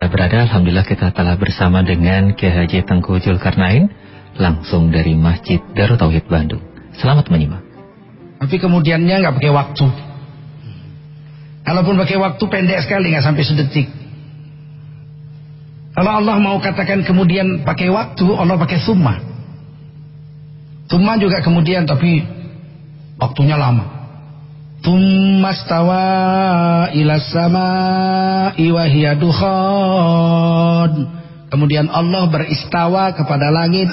Berada Alhamdulillah kita telah bersama dengan Kiai Haji Tengku Zulkarnain langsung dari Masjid Darut Tauhid Bandung. Selamat menyimak. Tapi kemudiannya nggak pakai waktu. Kalaupun pakai waktu pendek sekali nggak sampai sedetik. Kalau Allah mau katakan kemudian pakai waktu, Allah pakai summa. Summa juga kemudian tapi waktunya lama. Tummastawa ila wa hiya dukhan. Kemudian Allah beristawa kepada langit.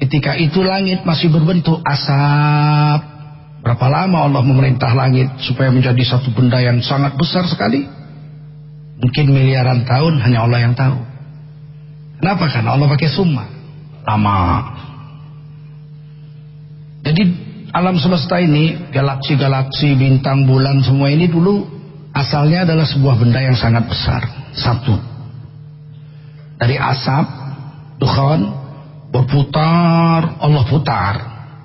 Ketika itu langit masih berbentuk asap. Berapa lama Allah memerintah langit supaya menjadi satu benda yang sangat besar sekali? Mungkin miliaran tahun hanya Allah yang tahu. Kenapa? Karena Allah pakai summa. Lama. Jadi alam semesta ini, galaksi-galaksi, bintang, bulan, semua ini dulu asalnya adalah sebuah benda yang sangat besar. Satu. Dari asap, dukhan, berputar, Allah putar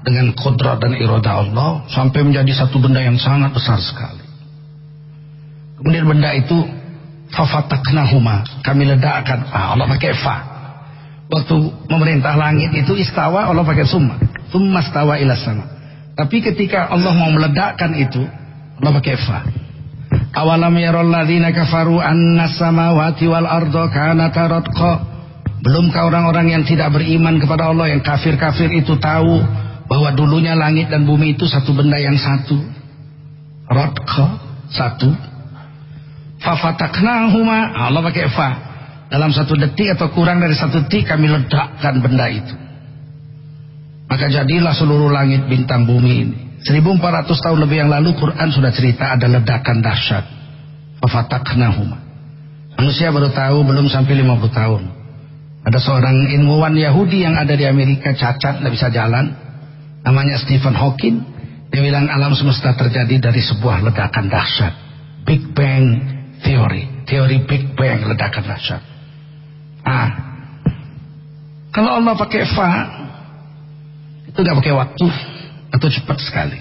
dengan kodrat dan iroda Allah sampai menjadi satu benda yang sangat besar sekali. Kemudian benda itu fafataknahuma, kami ledakkan. Ah, Allah pakai fa. Waktu memerintah langit itu istawa Allah pakai summa. Summa stawa ila sama. Tapi ketika Allah mau meledakkan itu, Allah pakai fa. Awalam yarul ladzina kafaru anna samawati wal arda kanata ratqa. Belumkah orang-orang yang tidak beriman kepada Allah yang kafir-kafir itu tahu bahwa dulunya langit dan bumi itu satu benda yang satu. Ratqa, satu. Fafataknahuma, Allah pakai fa. Dalam satu detik atau kurang dari satu detik kami ledakkan benda itu. Maka jadilah seluruh langit bintang bumi ini. 1400 tahun lebih yang lalu Quran sudah cerita ada ledakan dahsyat. Fafataknahuma. Manusia baru tahu belum sampai 50 tahun. Ada seorang ilmuwan Yahudi yang ada di Amerika cacat, tidak bisa jalan. Namanya Stephen Hawking. Dia bilang alam semesta terjadi dari sebuah ledakan dahsyat. Big Bang Theory. Teori Big Bang ledakan dahsyat. Ah, kalau Allah pakai fa, itu nggak pakai waktu atau cepat sekali.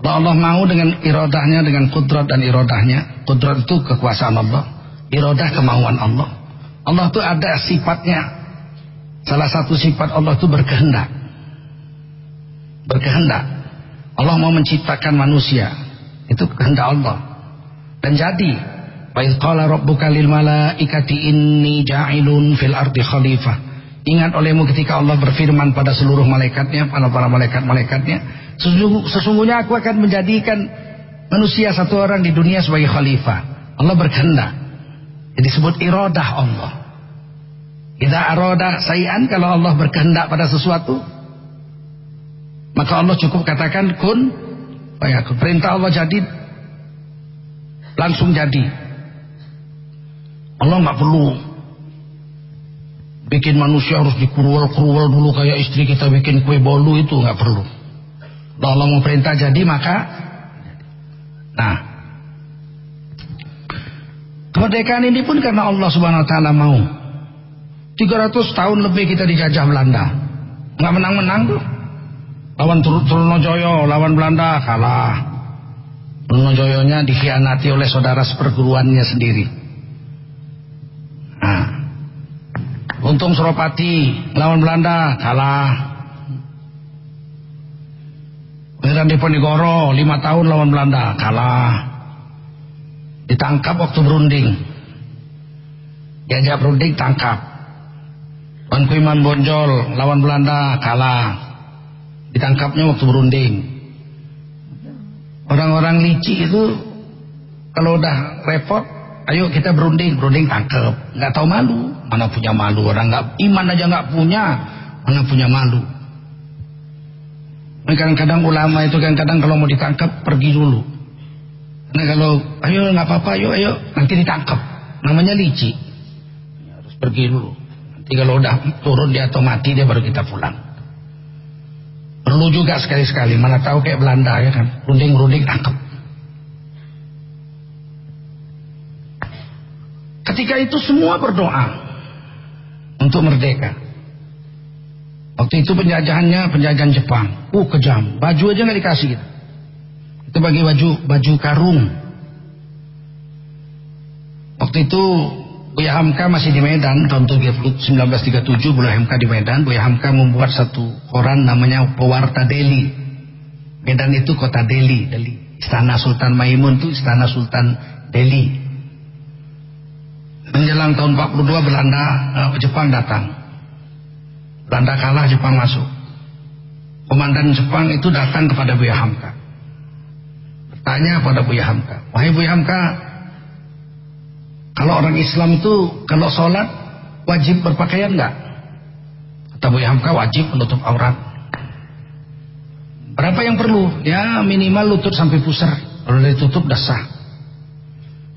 Kalau Allah mau dengan irodahnya, dengan kudrat dan irodahnya, kudrat itu kekuasaan Allah, irodah kemauan Allah. Allah itu ada sifatnya. Salah satu sifat Allah itu berkehendak. Berkehendak. Allah mau menciptakan manusia. Itu kehendak Allah. Dan jadi, wa qala rabbuka lil malaikati inni ja'ilun fil ardi khalifah. Ingat olehmu ketika Allah berfirman pada seluruh malaikatnya, pada para malaikat-malaikatnya, sesungguhnya aku akan menjadikan manusia satu orang di dunia sebagai khalifah. Allah berkehendak. Jadi disebut iradah Allah. Idza arada sayan kalau Allah berkehendak pada sesuatu, maka Allah cukup katakan kun fayakun. Perintah Allah jadi langsung jadi. Allah nggak perlu bikin manusia harus dikurual-kurual dulu kayak istri kita bikin kue bolu itu nggak perlu. Allah mau perintah jadi maka nah kemerdekaan ini pun karena Allah Subhanahu wa taala mau. 300 tahun lebih kita dijajah Belanda. nggak menang-menang tuh. Lawan Trunojoyo, lawan Belanda kalah. Trunojoyonya dikhianati oleh saudara seperguruannya sendiri. Untung Suropati lawan Belanda kalah. Pangeran Diponegoro lima tahun lawan Belanda kalah. Ditangkap waktu berunding. Diajak berunding tangkap. Tuan Kuiman Bonjol lawan Belanda kalah. Ditangkapnya waktu berunding. Orang-orang licik itu kalau udah repot, ayo kita berunding, berunding tangkap, nggak tahu malu. Mana punya malu orang nggak iman aja nggak punya, mana punya malu. Kadang-kadang ulama itu kadang-kadang kalau mau ditangkap pergi dulu. Karena kalau ayo nggak apa-apa, ayo ayo nanti ditangkap. Namanya licik. Ya, harus pergi dulu. Nanti kalau udah turun dia atau mati dia baru kita pulang. Perlu juga sekali-sekali. Mana tahu kayak Belanda ya kan, runding-runding tangkap. Ketika itu semua berdoa untuk merdeka. Waktu itu penjajahannya penjajahan Jepang. Uh kejam. Baju aja nggak dikasih gitu. Itu bagi baju baju karung. Waktu itu Buya Hamka masih di Medan tahun 1937 Buya Hamka di Medan Buya Hamka membuat satu koran namanya Pewarta Delhi Medan itu kota Delhi Delhi Istana Sultan Maimun itu Istana Sultan Delhi menjelang tahun 42 Belanda uh, Jepang datang Belanda kalah Jepang masuk komandan Jepang itu datang kepada Buya Hamka bertanya kepada Buya Hamka wahai Buya Hamka kalau orang Islam itu kalau sholat wajib berpakaian nggak? Kata Bu Hamka wajib menutup aurat. Berapa yang perlu? Ya minimal lutut sampai pusar. Kalau ditutup dah sah.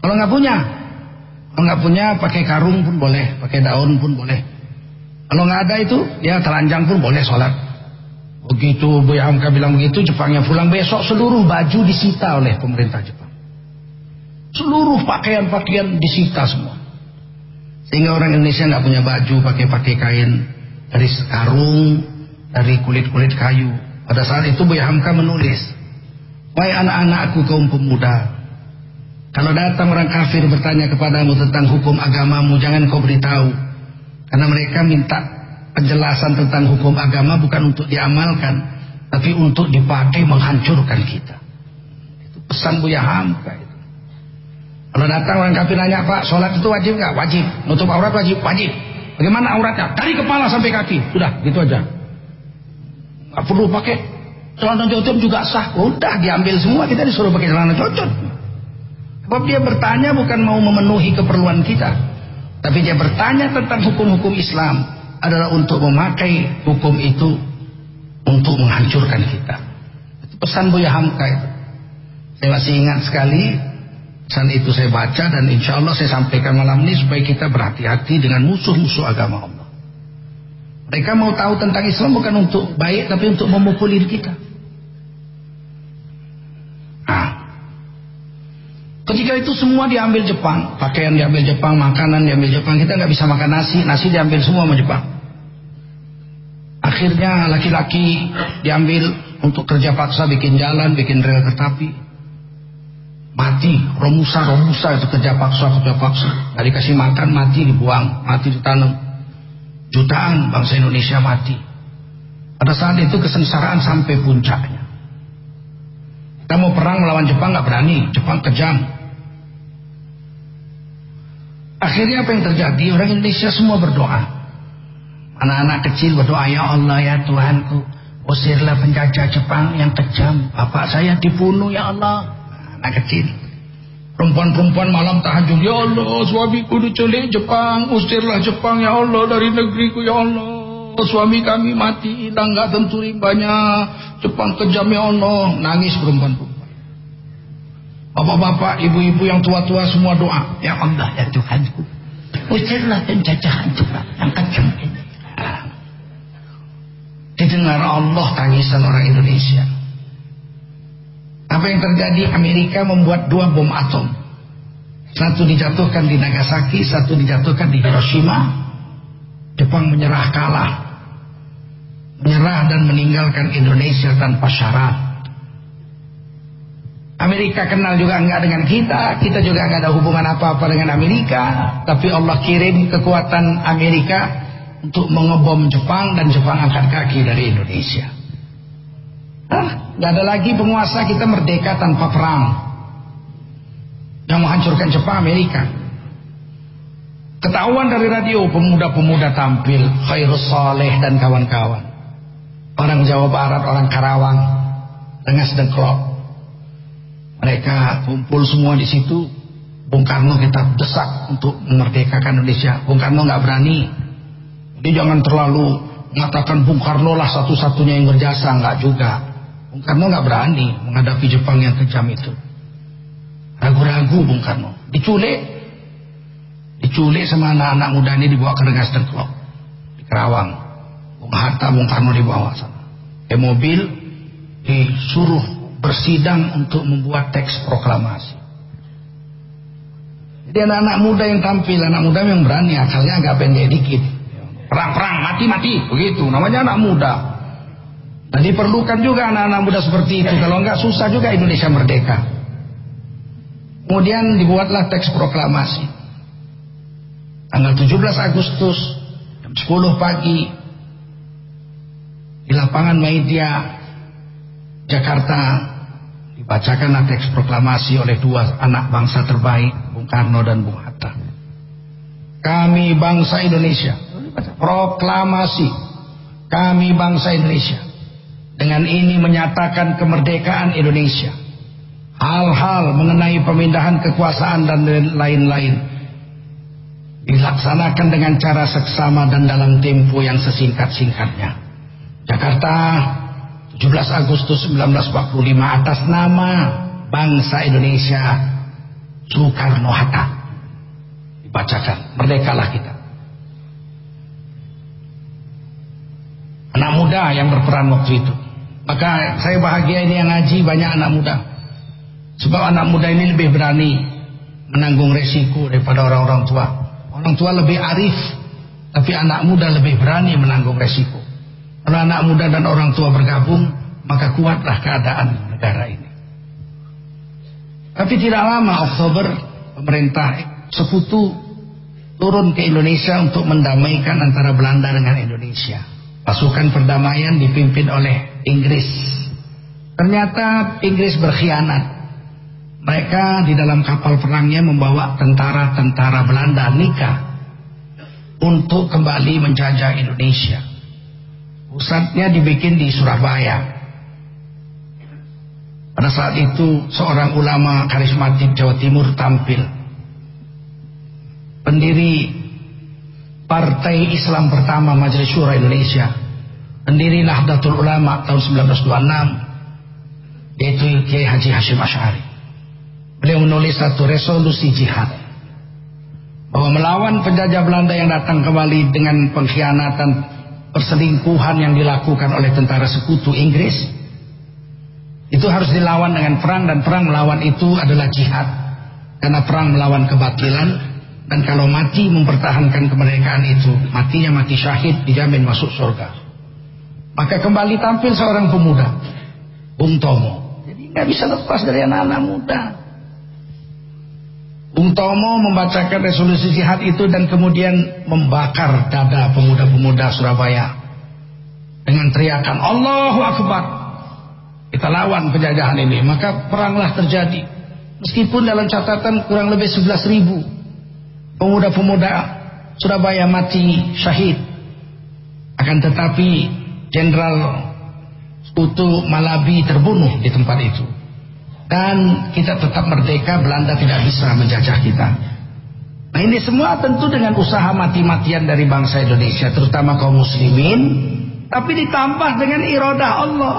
Kalau nggak punya, kalau nggak punya pakai karung pun boleh, pakai daun pun boleh. Kalau nggak ada itu, ya telanjang pun boleh sholat. Begitu Bu Hamka bilang begitu, Jepangnya pulang besok seluruh baju disita oleh pemerintah Jepang. Seluruh pakaian-pakaian disita semua. Sehingga orang Indonesia nggak punya baju pakai-pakai kain dari karung, dari kulit-kulit kayu. Pada saat itu Buya Hamka menulis, Wahai anak-anakku kaum pemuda, kalau datang orang kafir bertanya kepadamu tentang hukum agamamu, jangan kau beritahu. Karena mereka minta penjelasan tentang hukum agama bukan untuk diamalkan, tapi untuk dipakai menghancurkan kita. Itu pesan Buya Hamka. Kalau datang orang kafir nanya, Pak, sholat itu wajib nggak? Wajib. Nutup aurat wajib? Wajib. Bagaimana auratnya? Dari kepala sampai kaki. Sudah, gitu aja. Nggak perlu pakai celana cocok juga sah. Udah, diambil semua. Kita disuruh pakai celana cocok. Sebab dia bertanya bukan mau memenuhi keperluan kita. Tapi dia bertanya tentang hukum-hukum Islam. Adalah untuk memakai hukum itu untuk menghancurkan kita. Itu pesan Buya Hamka itu. Saya masih ingat sekali Pesan itu saya baca dan insya Allah saya sampaikan malam ini supaya kita berhati-hati dengan musuh-musuh agama Allah. Mereka mau tahu tentang Islam bukan untuk baik tapi untuk memukul diri kita. Ketika itu semua diambil Jepang, pakaian diambil Jepang, makanan diambil Jepang, kita nggak bisa makan nasi, nasi diambil semua sama Jepang. Akhirnya laki-laki diambil untuk kerja paksa bikin jalan, bikin rel kereta api. Mati romusa romusa itu kerja paksa kerja paksa. Nggak dikasih makan mati dibuang mati ditanam. Jutaan bangsa Indonesia mati. Pada saat itu kesengsaraan sampai puncaknya kita mau perang melawan Jepang nggak berani. Jepang kejam. Akhirnya apa yang terjadi? Orang Indonesia semua berdoa. Anak-anak kecil berdoa ya Allah ya Tuhanku usirlah penjajah Jepang yang kejam. Bapak saya dibunuh ya Allah. Anak kecil. Perempuan-perempuan malam tahajud ya Allah suamiku diculik Jepang usirlah Jepang ya Allah dari negeriku ya Allah suami kami mati hilang gak tentu rimbanya Jepang kejam ya Allah nangis perempuan-perempuan Bapak-bapak, ibu-ibu yang tua-tua semua doa. Ya Allah, ya Tuhanku. Usirlah penjajahan Jepang yang kejam ini. Didengar Allah tangisan orang Indonesia. Apa yang terjadi? Amerika membuat dua bom atom. Satu dijatuhkan di Nagasaki, satu dijatuhkan di Hiroshima. Jepang menyerah kalah. Menyerah dan meninggalkan Indonesia tanpa syarat. Amerika kenal juga enggak dengan kita, kita juga enggak ada hubungan apa-apa dengan Amerika, tapi Allah kirim kekuatan Amerika untuk mengebom Jepang dan Jepang angkat kaki dari Indonesia. Hah? Gak ada lagi penguasa kita merdeka tanpa perang. Yang menghancurkan Jepang Amerika. Ketahuan dari radio pemuda-pemuda tampil Khairus Saleh dan kawan-kawan. Orang Jawa Barat, orang Karawang, Rengas Dengklok. Mereka kumpul semua di situ. Bung Karno kita desak untuk memerdekakan Indonesia. Bung Karno nggak berani. Jadi jangan terlalu mengatakan Bung Karno lah satu-satunya yang berjasa, nggak juga. Bung Karno nggak berani menghadapi Jepang yang kejam itu. Ragu-ragu Bung Karno. Diculik. Diculik sama anak-anak muda ini dibawa ke Rengas Dengklok. Di Kerawang. Bung Hatta, Bung Karno dibawa sana. Di mobil disuruh bersidang untuk membuat teks proklamasi. Jadi anak-anak muda yang tampil, anak muda yang berani, akalnya agak pendek dikit. Perang-perang, mati-mati, begitu. Namanya anak muda. Nah diperlukan juga anak-anak muda seperti itu. Kalau enggak susah juga Indonesia merdeka. Kemudian dibuatlah teks proklamasi. Tanggal 17 Agustus jam 10 pagi di lapangan media Jakarta dibacakan teks proklamasi oleh dua anak bangsa terbaik Bung Karno dan Bung Hatta. Kami bangsa Indonesia proklamasi kami bangsa Indonesia. Dengan ini menyatakan kemerdekaan Indonesia. Hal-hal mengenai pemindahan kekuasaan dan lain-lain dilaksanakan dengan cara seksama dan dalam tempo yang sesingkat-singkatnya. Jakarta 17 Agustus 1945 atas nama bangsa Indonesia Soekarno-Hatta dibacakan merdekalah kita. Anak muda yang berperan waktu itu. Maka saya bahagia ini yang ngaji banyak anak muda. Sebab anak muda ini lebih berani menanggung resiko daripada orang-orang tua Orang tua lebih arif, tapi anak muda lebih berani menanggung resiko. Kalau anak muda dan orang tua bergabung, maka kuatlah keadaan negara ini. Tapi tidak lama Oktober, pemerintah sekutu turun ke Indonesia untuk mendamaikan antara Belanda dengan Indonesia. Pasukan perdamaian dipimpin oleh Inggris. Ternyata Inggris berkhianat. Mereka di dalam kapal perangnya membawa tentara-tentara Belanda nikah untuk kembali menjajah Indonesia. Pusatnya dibikin di Surabaya. Pada saat itu seorang ulama karismatik Jawa Timur tampil. Pendiri Partai Islam pertama Majelis Syura Indonesia. Pendiri Nahdlatul Ulama tahun 1926 yaitu Kiai Haji Hashim Asy'ari. Beliau menulis satu resolusi jihad. Bahwa melawan penjajah Belanda yang datang kembali dengan pengkhianatan perselingkuhan yang dilakukan oleh tentara sekutu Inggris itu harus dilawan dengan perang dan perang melawan itu adalah jihad. Karena perang melawan kebatilan dan kalau mati mempertahankan kemerdekaan itu matinya mati syahid dijamin masuk surga. Maka kembali tampil seorang pemuda Bung Tomo. Jadi nggak bisa lepas dari anak-anak muda Bung Tomo membacakan resolusi jihad itu dan kemudian membakar dada pemuda-pemuda Surabaya dengan teriakan Allahu Akbar. Kita lawan penjajahan ini, maka peranglah terjadi. Meskipun dalam catatan kurang lebih 11 ribu pemuda-pemuda Surabaya mati syahid. Akan tetapi Jenderal Sekutu Malabi terbunuh di tempat itu dan kita tetap merdeka Belanda tidak bisa menjajah kita. Nah ini semua tentu dengan usaha mati-matian dari bangsa Indonesia terutama kaum muslimin. Tapi ditambah dengan iradah Allah.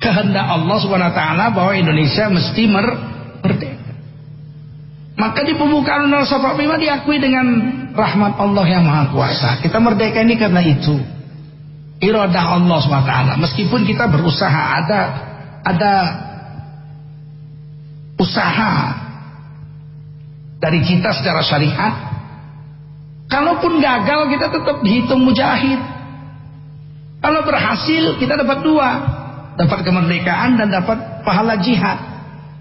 Kehendak Allah SWT bahwa Indonesia mesti mer merdeka. Maka di pembukaan Undang-Undang 45 diakui dengan rahmat Allah yang maha kuasa. Kita merdeka ini karena itu. Iradah Allah SWT meskipun kita berusaha ada ada usaha dari kita secara syariat kalaupun gagal kita tetap dihitung mujahid. Kalau berhasil kita dapat dua dapat kemerdekaan dan dapat pahala jihad.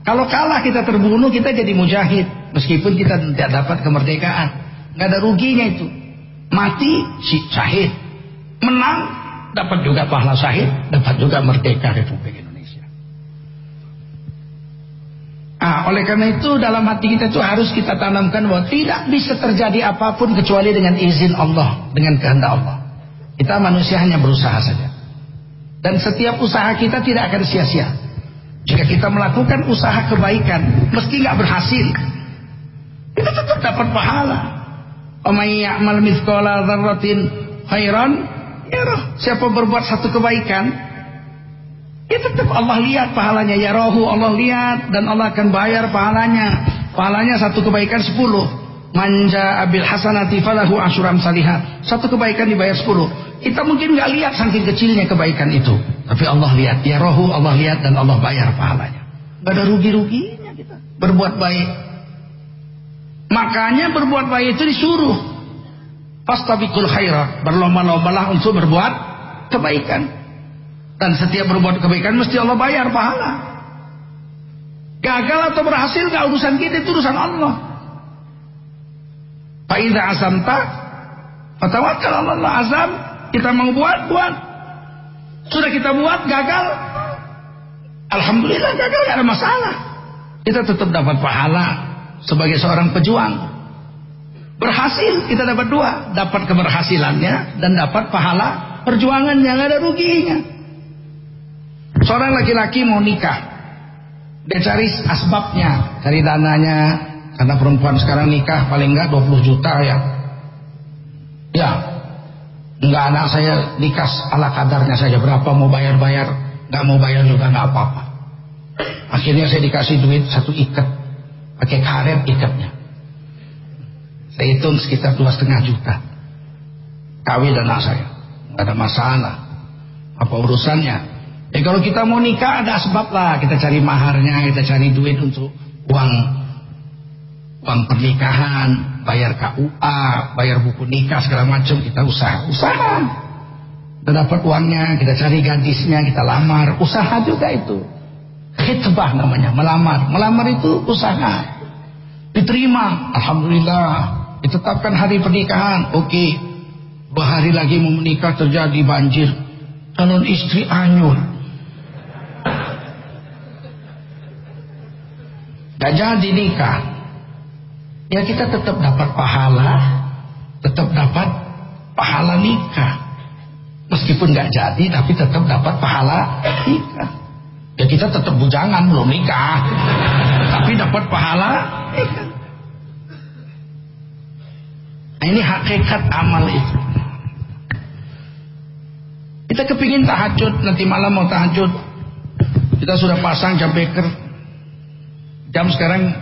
Kalau kalah kita terbunuh kita jadi mujahid meskipun kita tidak dapat kemerdekaan. Nggak ada ruginya itu. Mati si syahid. Menang dapat juga pahala syahid dapat juga merdeka Republik Indonesia Ah, oleh karena itu dalam hati kita itu harus kita tanamkan bahwa tidak bisa terjadi apa pun kecuali dengan izin Allah, dengan kehendak Allah. Kita manusia hanya berusaha saja. Dan setiap usaha kita tidak akan sia-sia. Jika kita melakukan usaha kebaikan, meski nggak berhasil, kita tetap dapat pahala. Omay ya'mal mithqala dzarratin khairan. Siapa berbuat satu kebaikan, Ya tetap Allah lihat pahalanya. Ya rohu Allah lihat. Dan Allah akan bayar pahalanya. Pahalanya satu kebaikan sepuluh. Manja abil hasanati falahu asyuram salihat. Satu kebaikan dibayar sepuluh. Kita mungkin nggak lihat saking kecilnya kebaikan itu. Tapi Allah lihat. Ya rohu Allah lihat dan Allah bayar pahalanya. Gak ada rugi-ruginya kita. Berbuat baik. Makanya berbuat baik itu disuruh. Fastabikul khairat. Berlomba-lombalah untuk berbuat kebaikan. Dan setiap berbuat kebaikan mesti Allah bayar pahala. Gagal atau berhasil gak urusan kita itu urusan Allah. Faidah azamta fatawakkal Allah azam. Kita mau buat buat. Sudah kita buat gagal. Alhamdulillah gagal gak ada masalah. Kita tetap dapat pahala sebagai seorang pejuang. Berhasil kita dapat dua. Dapat keberhasilannya dan dapat pahala perjuangan yang ada ruginya seorang laki-laki mau nikah. Dia cari asbabnya cari dananya. Karena perempuan sekarang nikah paling enggak 20 juta ya. Ya enggak anak saya nikah ala kadarnya saja. Berapa mau bayar-bayar? Enggak mau bayar juga enggak apa-apa. Akhirnya saya dikasih duit satu ikat. Pakai karet ikatnya. Saya hitung sekitar dua setengah juta. Kawin anak saya. Enggak ada masalah. Apa urusannya eh kalau kita mau nikah ada sebab lah kita cari maharnya kita cari duit untuk uang uang pernikahan, bayar KUA, bayar buku nikah segala macam kita usaha, usaha. Kita dapat uangnya, kita cari gadisnya, kita lamar, usaha juga itu. Khitbah namanya, melamar. Melamar itu usaha. Diterima, alhamdulillah. Ditetapkan hari pernikahan, oke. Dua hari lagi mau menikah terjadi banjir. Calon istri anyur. Gak jadi nikah ya kita tetap dapat pahala, tetap dapat pahala nikah. Meskipun nggak jadi, tapi tetap dapat pahala nikah. Ya kita tetap bujangan belum nikah, tapi dapat pahala nikah. Nah, ini hakikat amal itu. Kita kepingin tahajud, nanti malam mau tahajud. Kita sudah pasang jam beker. Jam sekarang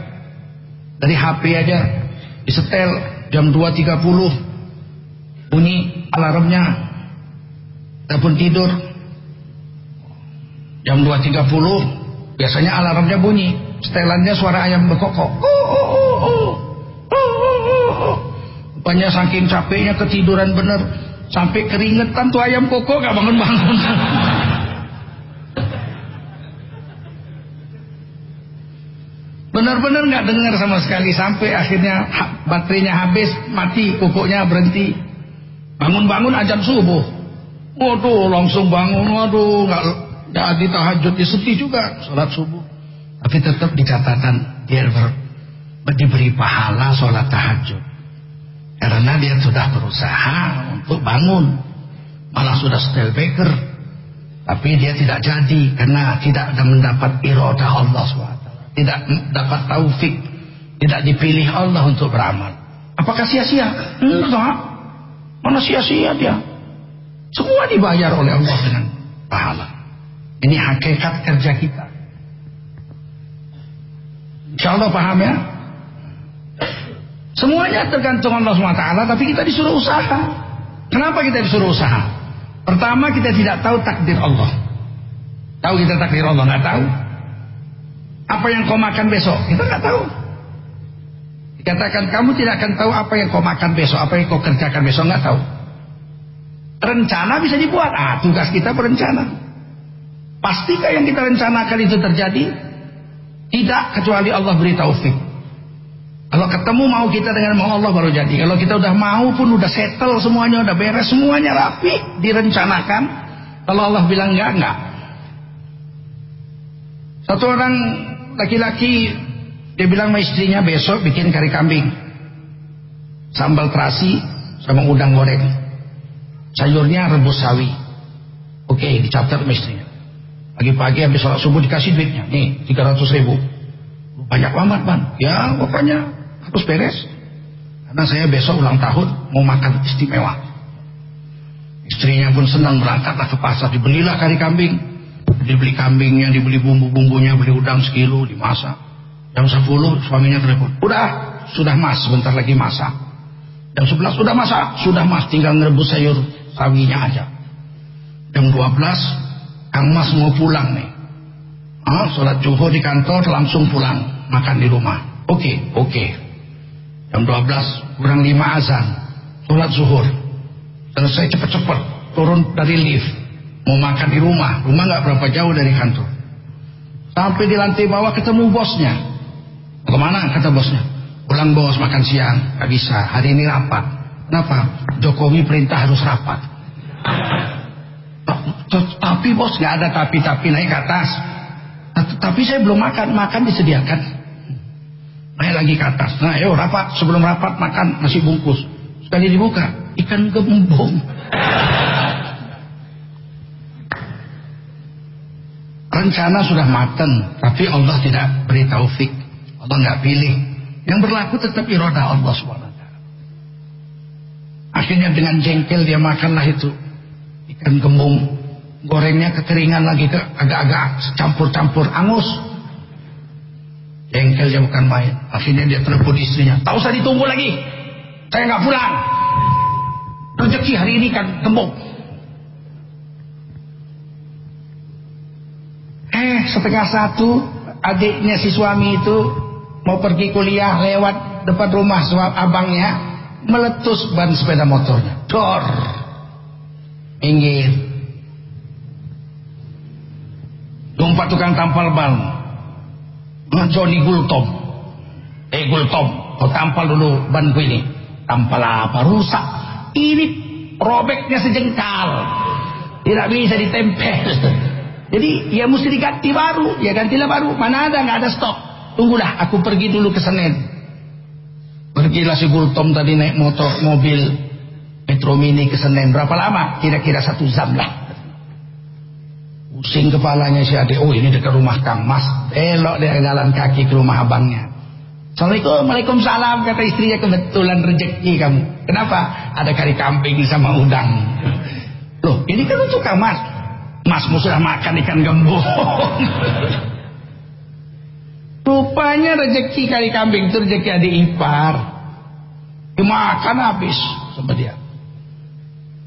dari HP aja disetel jam 2.30 bunyi alarmnya ataupun tidur. Jam 2.30 biasanya alarmnya bunyi. Setelannya suara ayam berkokok. Rupanya saking capeknya ketiduran bener. Sampai keringetan tuh ayam koko gak bangun-bangun Benar-benar nggak dengar sama sekali sampai akhirnya baterainya habis, mati, pokoknya berhenti. Bangun-bangun ajan subuh. Waduh, langsung bangun. Waduh, nggak jadi tahajud, ya sedih juga sholat subuh. Tapi tetap dicatakan dia ber, diberi pahala sholat tahajud. Karena dia sudah berusaha untuk bangun. Malah sudah setel baker. Tapi dia tidak jadi karena tidak mendapat irodah Allah SWT tidak dapat taufik, tidak dipilih Allah untuk beramal. Apakah sia-sia? Enggak. Mana sia-sia dia? Semua dibayar oleh Allah dengan pahala. Ini hakikat kerja kita. Insya Allah paham ya? Semuanya tergantung Allah SWT, tapi kita disuruh usaha. Kenapa kita disuruh usaha? Pertama kita tidak tahu takdir Allah. Tahu kita takdir Allah? Nggak tahu. Apa yang kau makan besok? Kita nggak tahu. Dikatakan kamu tidak akan tahu apa yang kau makan besok, apa yang kau kerjakan besok nggak tahu. Rencana bisa dibuat. Ah, tugas kita berencana. Pastikah yang kita rencanakan itu terjadi? Tidak kecuali Allah beri taufik. Kalau ketemu mau kita dengan mau Allah baru jadi. Kalau kita udah mau pun udah settle semuanya, udah beres semuanya rapi, direncanakan. Kalau Allah bilang enggak, enggak. Satu orang laki-laki dia bilang sama istrinya besok bikin kari kambing. Sambal terasi sama udang goreng. Sayurnya rebus sawi. Oke dicatat sama istrinya. Pagi-pagi habis sholat subuh dikasih duitnya. Nih 300 ribu. Banyak amat man ya pokoknya harus beres. Karena saya besok ulang tahun mau makan istimewa. Istrinya pun senang berangkatlah ke pasar dibelilah kari kambing dibeli kambingnya, dibeli bumbu-bumbunya, beli udang sekilo, dimasak. Jam 10 suaminya telepon. Udah, sudah mas, sebentar lagi masak. Jam 11 sudah masak, sudah mas, tinggal ngerebus sayur sawinya aja. Jam 12, Kang Mas mau pulang nih. Ah, sholat zuhur di kantor langsung pulang, makan di rumah. Oke, okay, oke. Okay. Jam 12 kurang 5 azan, sholat zuhur. Selesai cepet-cepet, turun dari lift mau makan di rumah. Rumah nggak berapa jauh dari kantor. Sampai di lantai bawah ketemu bosnya. Ke mana? Kata bosnya. Pulang bos makan siang. Nggak bisa. Hari ini rapat. Kenapa? Jokowi perintah harus rapat. Tapi bos nggak ada tapi tapi naik ke atas. Tapi saya belum makan. Makan disediakan. Naik lagi ke atas. Nah yuk rapat. Sebelum rapat makan nasi bungkus. Sekali dibuka ikan gembung rencana sudah matang tapi Allah tidak beri taufik. Allah nggak pilih. Yang berlaku tetap iroda Allah swt akhirnya dengan jengkel dia makanlah itu. Ikan gembung. Gorengnya kekeringan lagi ke agak-agak campur-campur angus. Jengkel dia bukan main. Akhirnya dia telepon istrinya. Tak usah ditunggu lagi. Saya nggak pulang. Rezeki hari ini kan gembung Eh setengah satu adiknya si suami itu mau pergi kuliah lewat depan rumah suami abangnya meletus ban sepeda motornya. Dor. Minggir. Jumpa tukang tampal ban. Johnny Gultom. Eh Gultom. Kau tampal dulu banku ini. Tampal apa? Rusak. Ini robeknya sejengkal. Tidak bisa ditempel. Jadi ya mesti diganti baru, ya gantilah baru. Mana ada nggak ada stok. Tunggulah, aku pergi dulu ke Senen. Pergilah si Gultom tadi naik motor mobil Metro Mini ke Senen. Berapa lama? Kira-kira satu jam lah. Pusing kepalanya si adik. Oh ini dekat rumah Kang Mas. Belok dia jalan kaki ke rumah abangnya. Assalamualaikum, Waalaikumsalam kata istrinya kebetulan rezeki kamu. Kenapa? Ada kari kambing sama udang. Loh, ini kan untuk Kang Mas. Masmu sudah makan ikan gembung. Rupanya rezeki kali kambing itu rezeki adik ipar. Dimakan habis sama dia.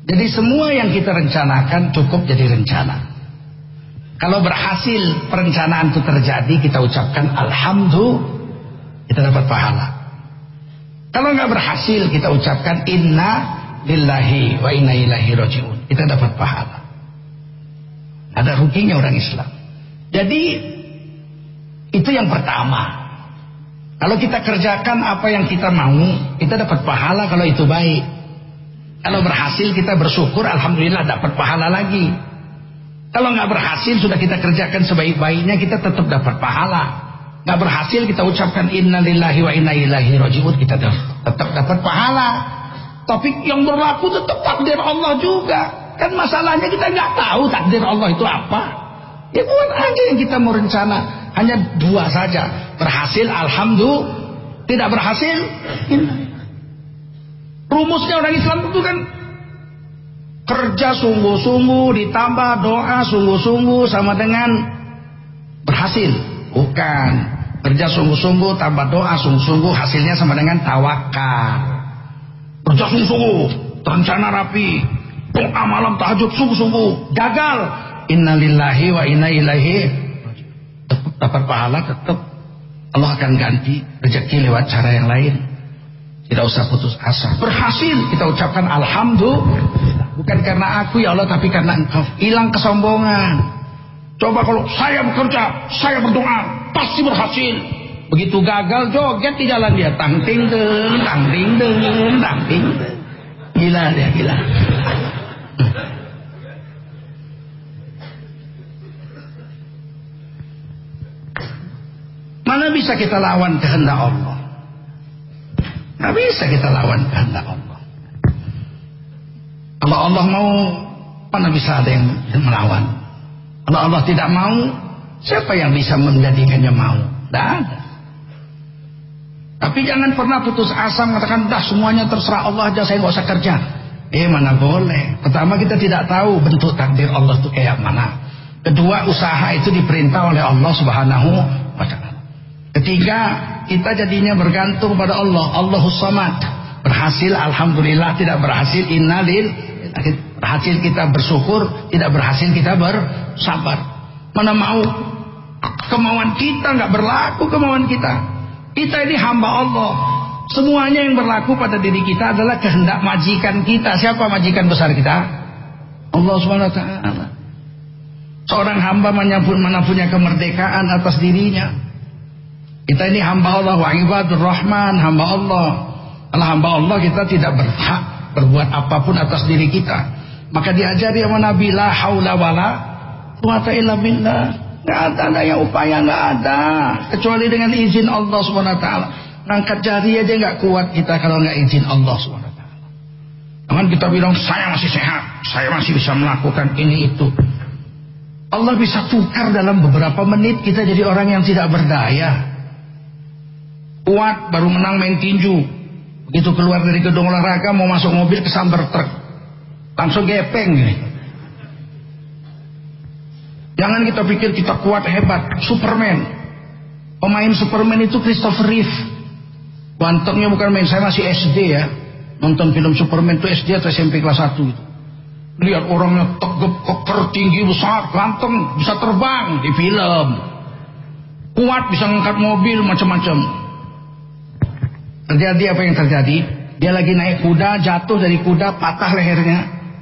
Jadi semua yang kita rencanakan cukup jadi rencana. Kalau berhasil perencanaan itu terjadi, kita ucapkan Alhamdulillah, kita dapat pahala. Kalau nggak berhasil, kita ucapkan Inna lillahi wa inna ilahi rojiun. Kita dapat pahala. Ada ruginya orang Islam. Jadi itu yang pertama. Kalau kita kerjakan apa yang kita mau, kita dapat pahala kalau itu baik. Kalau berhasil kita bersyukur, alhamdulillah dapat pahala lagi. Kalau nggak berhasil sudah kita kerjakan sebaik-baiknya, kita tetap dapat pahala. Nggak berhasil kita ucapkan innalillahi wa inna ilaihi rajiun, kita tetap dapat pahala. Tapi yang berlaku tetap takdir Allah juga. Kan masalahnya kita nggak tahu takdir Allah itu apa. Ya buat aja yang kita mau rencana. Hanya dua saja. Berhasil, alhamdulillah. Tidak berhasil, Rumusnya orang Islam itu kan kerja sungguh-sungguh ditambah doa sungguh-sungguh sama dengan berhasil. Bukan. Kerja sungguh-sungguh tambah doa sungguh-sungguh hasilnya sama dengan tawakal. Kerja sungguh-sungguh, terencana rapi, malam tahajud sungguh-sungguh. Gagal. Innalillahi wa inna ilaihi dapat pahala tetap. Allah akan ganti rezeki lewat cara yang lain. Tidak usah putus asa. Berhasil kita ucapkan alhamdulillah. Bukan karena aku ya Allah tapi karena engkau. Hilang kesombongan. Coba kalau saya bekerja saya berdoa pasti berhasil. Begitu gagal joget di jalan dia. Tang ting deng tang deng tang deng gila dia gila Mana bisa kita lawan kehendak Allah? Tidak bisa kita lawan kehendak Allah. Kalau Allah mau, mana bisa ada yang melawan? Kalau Allah tidak mau, siapa yang bisa menjadikannya mau? Tidak ada. Tapi jangan pernah putus asa mengatakan, dah semuanya terserah Allah aja, saya nggak usah kerja. Eh mana boleh. Pertama kita tidak tahu bentuk takdir Allah itu kayak mana. Kedua usaha itu diperintah oleh Allah Subhanahu wa taala. Ketiga kita jadinya bergantung pada Allah. Allahus Samad. Berhasil alhamdulillah, tidak berhasil innalil. Berhasil kita bersyukur, tidak berhasil kita bersabar. Mana mau kemauan kita nggak berlaku kemauan kita. Kita ini hamba Allah. Semuanya yang berlaku pada diri kita adalah kehendak majikan kita. Siapa majikan besar kita? Allah Subhanahu taala. Seorang hamba mana pun mana punya kemerdekaan atas dirinya. Kita ini hamba Allah wa ibadur rahman, hamba Allah. Kalau hamba Allah kita tidak berhak berbuat apa pun atas diri kita. Maka diajari sama Nabi la haula wala quwata illa billah. Enggak ada daya upaya enggak ada kecuali dengan izin Allah Subhanahu wa taala. Ngangkat jari aja enggak kuat kita kalau enggak izin Allah Subhanahu wa taala. Jangan kita bilang saya masih sehat, saya masih bisa melakukan ini itu. Allah bisa tukar dalam beberapa menit kita jadi orang yang tidak berdaya. Kuat baru menang main tinju. Begitu keluar dari gedung olahraga mau masuk mobil kesambar truk. Langsung gepeng gini. Jangan kita pikir kita kuat hebat. Superman. Pemain Superman itu Christopher Reeve. Gantengnya bukan main. Saya masih SD ya. Nonton film Superman itu SD atau SMP kelas 1 itu. Lihat orangnya tegap, koker, tinggi, besar, ganteng, bisa terbang di film. Kuat, bisa ngangkat mobil, macam-macam. Terjadi apa yang terjadi? Dia lagi naik kuda, jatuh dari kuda, patah lehernya,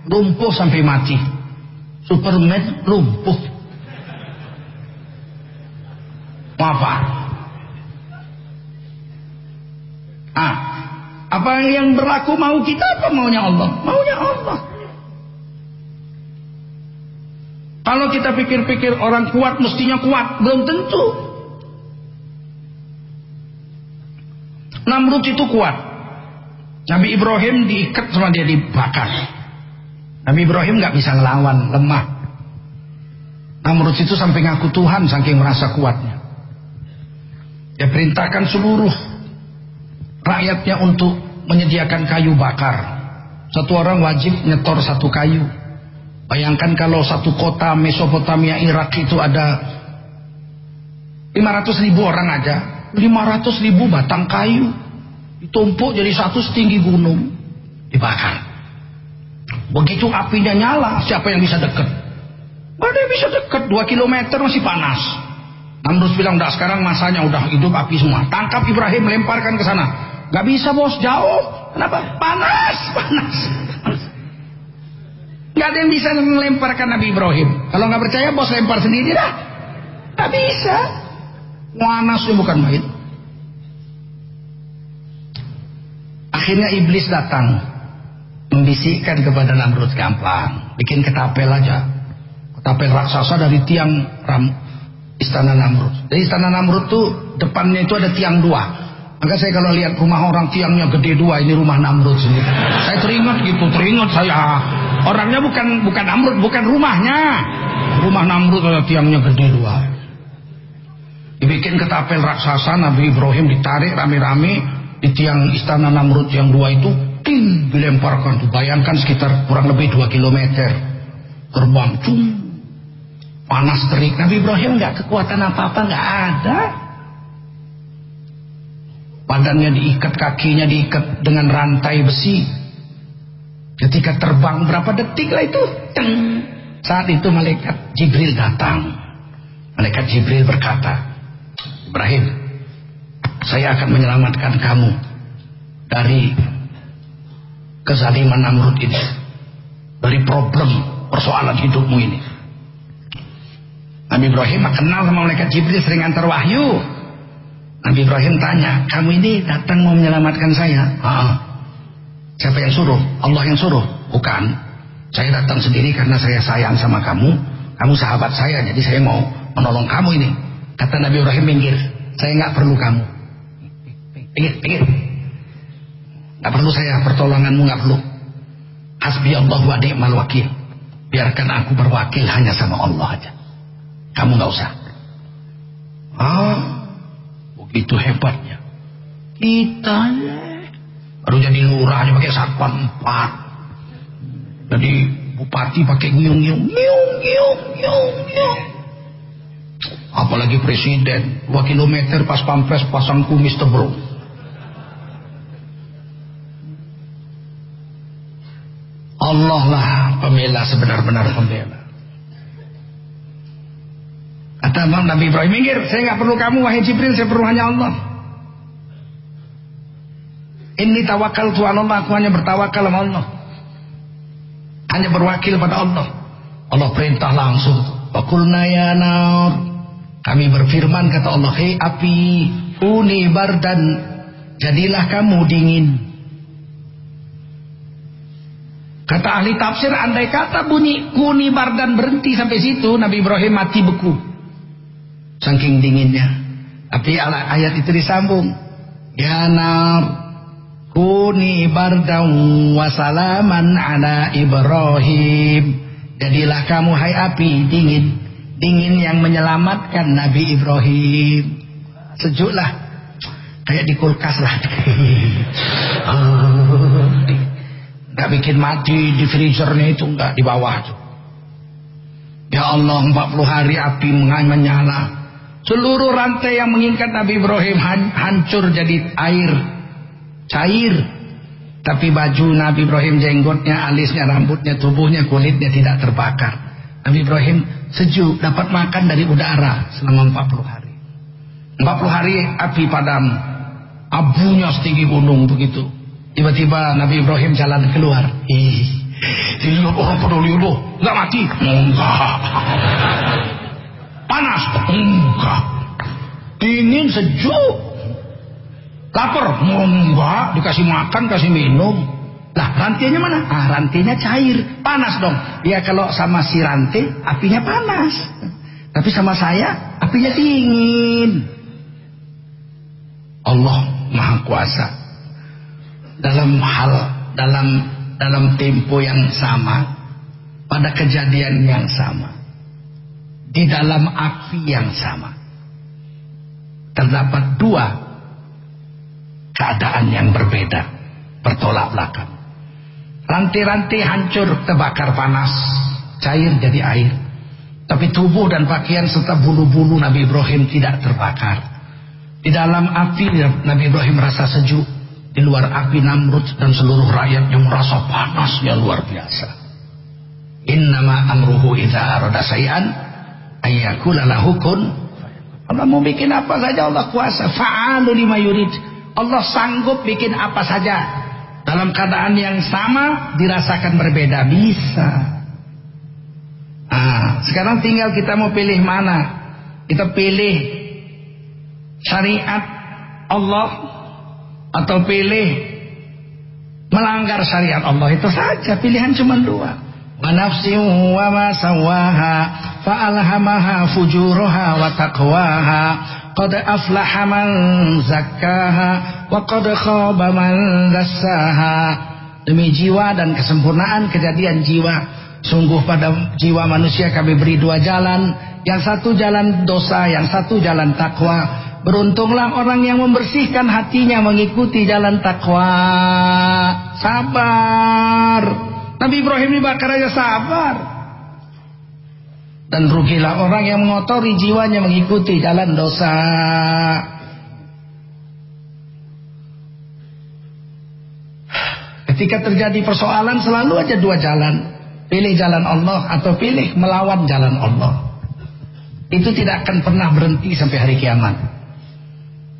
lumpuh sampai mati. Superman lumpuh. Apa? Ah, apa yang berlaku mau kita apa maunya Allah? Maunya Allah. Kalau kita pikir-pikir orang kuat mestinya kuat, belum tentu. Namrud itu kuat. Nabi Ibrahim diikat sama dia dibakar. Nabi Ibrahim nggak bisa ngelawan, lemah. Namrud itu sampai ngaku Tuhan saking merasa kuatnya. Dia perintahkan seluruh rakyatnya untuk menyediakan kayu bakar. Satu orang wajib nyetor satu kayu. Bayangkan kalau satu kota Mesopotamia Irak itu ada 500 ribu orang aja 500 ribu batang kayu. Ditumpuk jadi satu setinggi gunung. Dibakar. Begitu apinya nyala siapa yang bisa deket? Ada yang bisa deket. 2 km masih panas. Namrud bilang udah sekarang masanya udah hidup api semua. Tangkap Ibrahim lemparkan ke sana. Gak bisa bos jauh. Kenapa? Panas panas Gak ada yang bisa melemparkan Nabi Ibrahim. Kalau nggak percaya bos lempar sendiri dah. Gak bisa. Wanasnya bukan main. Akhirnya iblis datang membisikkan kepada Namrud gampang, bikin ketapel aja. Ketapel raksasa dari tiang ram, istana Namrud. Dari istana Namrud tuh depannya itu ada tiang dua. Maka saya kalau lihat rumah orang tiangnya gede dua, ini rumah Namrud sendiri. Saya teringat gitu, teringat saya. Orangnya bukan bukan Namrud, bukan rumahnya. Rumah Namrud ada tiangnya gede dua. Dibikin ketapel raksasa Nabi Ibrahim ditarik rame-rame di tiang istana Namrud yang dua itu, ting dilemparkan. Bayangkan sekitar kurang lebih dua kilometer terbang, cung. Panas terik. Nabi Ibrahim nggak kekuatan apa-apa, nggak ada. Badannya diikat, kakinya diikat dengan rantai besi. Ketika terbang berapa detik lah itu, teng. Saat itu malaikat Jibril datang. Malaikat Jibril berkata, Ibrahim, saya akan menyelamatkan kamu dari kezaliman Namrud ini. Dari problem persoalan hidupmu ini. Nabi Ibrahim kenal sama malaikat Jibril sering antar wahyu. Nabi Ibrahim tanya, kamu ini datang mau menyelamatkan saya? Ah, siapa yang suruh? Allah yang suruh? Bukan. Saya datang sendiri karena saya sayang sama kamu. Kamu sahabat saya, jadi saya mau menolong kamu ini. Kata Nabi Ibrahim, minggir. Saya nggak perlu kamu. Pinggir, pinggir. Nggak perlu saya, pertolonganmu nggak perlu. Hasbi Allah wa ni'mal wakil. Biarkan aku berwakil hanya sama Allah aja. Kamu nggak usah. Ah, Begitu hebatnya. Kita baru jadi lurah aja pakai satpam empat. Jadi bupati pakai ngiung-ngiung, ngiung-ngiung, ngiung-ngiung. Apalagi presiden, dua kilometer pas pampres pasang kumis tebrung. Allah lah pembela sebenar-benar pembela. Kata Nabi Ibrahim, minggir, saya nggak perlu kamu wahai Jibril, saya perlu hanya Allah. Ini tawakal Tuhan Allah, aku hanya bertawakal sama Allah. Hanya berwakil pada Allah. Allah perintah langsung. Fakulna ya nar. Kami berfirman kata Allah, "Hei api, uni bardan, jadilah kamu dingin." Kata ahli tafsir, andai kata bunyi kuni bardan berhenti sampai situ, Nabi Ibrahim mati beku. Saking dinginnya. Tapi ayat itu disambung. Ya nar, kuni bardan wasalaman ala Ibrahim. Jadilah kamu hai api dingin. Dingin yang menyelamatkan Nabi Ibrahim. Sejuklah. Kayak di kulkas lah. Gak bikin mati di freezernya itu enggak di bawah itu. Ya Allah 40 hari api menyala. Seluruh rantai yang mengikat Nabi Ibrahim hancur jadi air. Cair. Tapi baju Nabi Ibrahim jenggotnya, alisnya, rambutnya, tubuhnya, kulitnya tidak terbakar. Nabi Ibrahim sejuk dapat makan dari udara selama 40 hari. 40 hari api padam. Abunya setinggi gunung begitu. Tiba-tiba Nabi Ibrahim jalan keluar. Ih, dilihat orang peduli lu, nggak mati? Enggak. Panas? Enggak. Dingin sejuk. Lapar? Enggak. Dikasih makan, kasih minum. Lah rantainya mana? Ah rantainya cair, panas dong. Ya kalau sama si rantai apinya panas. Tapi sama saya apinya dingin. Allah Maha Kuasa dalam hal dalam dalam tempo yang sama pada kejadian yang sama di dalam api yang sama terdapat dua keadaan yang berbeda bertolak belakang rantai-rantai hancur terbakar panas cair jadi air tapi tubuh dan pakaian serta bulu-bulu Nabi Ibrahim tidak terbakar di dalam api Nabi Ibrahim merasa sejuk di luar api Namrud dan seluruh rakyat yang merasa panasnya luar biasa. Innama amruhu idza arada say'an ayyakula lahu kun Allah mau bikin apa saja Allah kuasa. Fa'alu lima yurid. Allah sanggup bikin apa saja. Dalam keadaan yang sama dirasakan berbeda bisa. Ah, sekarang tinggal kita mau pilih mana. Kita pilih syariat Allah atau pilih melanggar syariat Allah itu saja pilihan cuma dua fa alhamaha fujuraha wa taqwaha qad aflaha man zakkaha wa qad khaba man dassaha demi jiwa dan kesempurnaan kejadian jiwa sungguh pada jiwa manusia kami beri dua jalan yang satu jalan dosa yang satu jalan takwa Beruntunglah orang yang membersihkan hatinya mengikuti jalan takwa. Sabar. Nabi Ibrahim dibakar aja sabar. Dan rugilah orang yang mengotori jiwanya mengikuti jalan dosa. Ketika terjadi persoalan selalu aja dua jalan. Pilih jalan Allah atau pilih melawan jalan Allah. Itu tidak akan pernah berhenti sampai hari kiamat.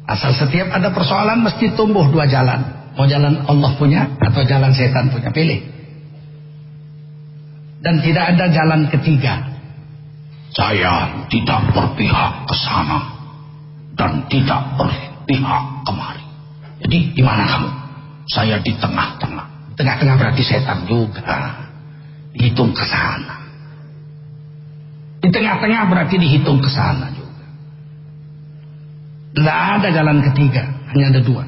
Asal setiap ada persoalan mesti tumbuh dua jalan. Mau jalan Allah punya atau jalan setan punya. Pilih. Dan tidak ada jalan ketiga. Saya tidak berpihak ke sana. Dan tidak berpihak kemari. Jadi di mana kamu? Saya di tengah-tengah. Tengah-tengah berarti setan juga. Dihitung ke sana. Di tengah-tengah berarti dihitung ke sana juga. Tidak ada jalan ketiga, hanya ada dua.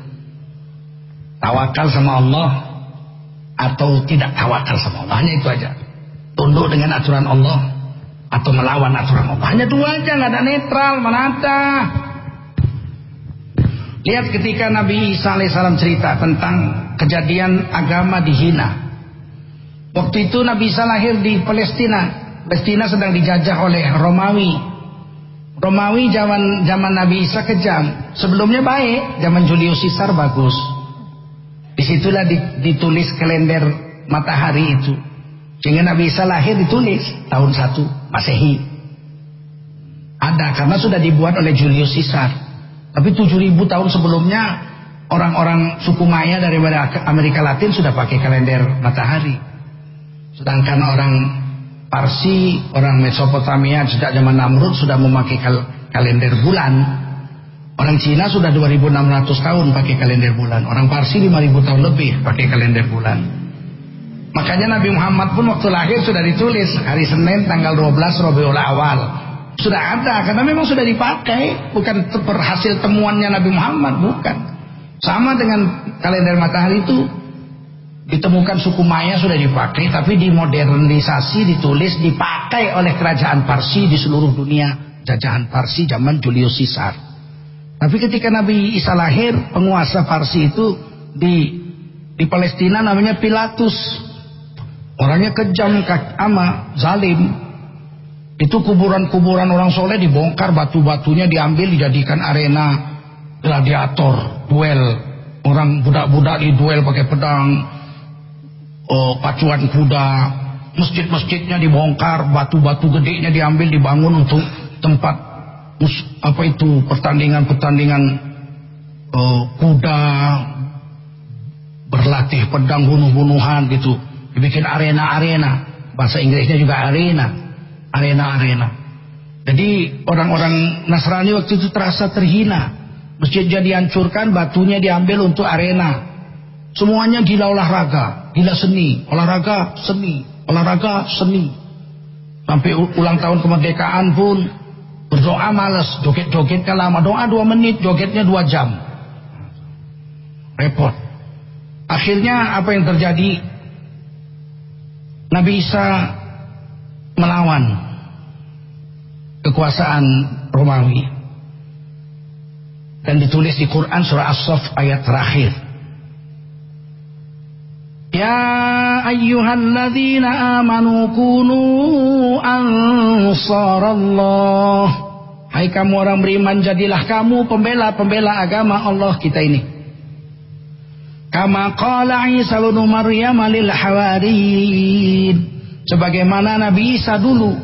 Tawakal sama Allah atau tidak tawakal sama Allah, hanya itu aja. Tunduk dengan aturan Allah atau melawan aturan Allah. Hanya dua aja, nggak ada netral, mana ada. Lihat ketika Nabi Isa alaihissalam cerita tentang kejadian agama dihina. Waktu itu Nabi Isa lahir di Palestina. Palestina sedang dijajah oleh Romawi Romawi zaman zaman Nabi Isa kejam. Sebelumnya baik, zaman Julius Caesar bagus. Di situlah ditulis kalender matahari itu. Sehingga Nabi Isa lahir ditulis tahun 1 Masehi. Ada karena sudah dibuat oleh Julius Caesar. Tapi 7000 tahun sebelumnya orang-orang suku Maya dari Amerika Latin sudah pakai kalender matahari. Sedangkan orang Parsi, orang Mesopotamia sejak zaman Namrud sudah memakai kal kalender bulan. Orang Cina sudah 2600 tahun pakai kalender bulan. Orang Parsi 5000 tahun lebih pakai kalender bulan. Makanya Nabi Muhammad pun waktu lahir sudah ditulis hari Senin tanggal 12 Rabiul Awal. Sudah ada karena memang sudah dipakai, bukan berhasil temuannya Nabi Muhammad, bukan. Sama dengan kalender matahari itu ditemukan suku Maya sudah dipakai tapi dimodernisasi ditulis dipakai oleh kerajaan Parsi di seluruh dunia jajahan Parsi zaman Julius Caesar tapi ketika Nabi Isa lahir penguasa Parsi itu di di Palestina namanya Pilatus orangnya kejam ama zalim. Itu kuburan-kuburan orang soleh dibongkar batu-batunya diambil dijadikan arena gladiator duel. Orang budak-budak di duel pakai pedang oh, pacuan kuda, masjid-masjidnya dibongkar, batu-batu gedenya diambil dibangun untuk tempat apa itu pertandingan-pertandingan oh, kuda. Berlatih pedang bunuh-bunuhan gitu. Dibikin arena-arena. Bahasa Inggrisnya juga arena. Arena-arena. Jadi orang-orang Nasrani waktu itu terasa terhina. Masjidnya dihancurkan, batunya diambil untuk arena. Semuanya gila olahraga, gila seni, olahraga seni, olahraga seni. Sampai ulang tahun kemerdekaan pun berdoa males, joget-jogetnya lama, doa dua menit, jogetnya dua jam. Repot. Akhirnya apa yang terjadi? Nabi Isa melawan kekuasaan Romawi. Dan ditulis di Quran surah As-Saff ayat terakhir. Ya ayyuhalladzina amanu kunu ansarallah. Hai kamu orang beriman jadilah kamu pembela-pembela agama Allah kita ini. Kama qala Isa bin Maryam lil. Sebagaimana Nabi Isa dulu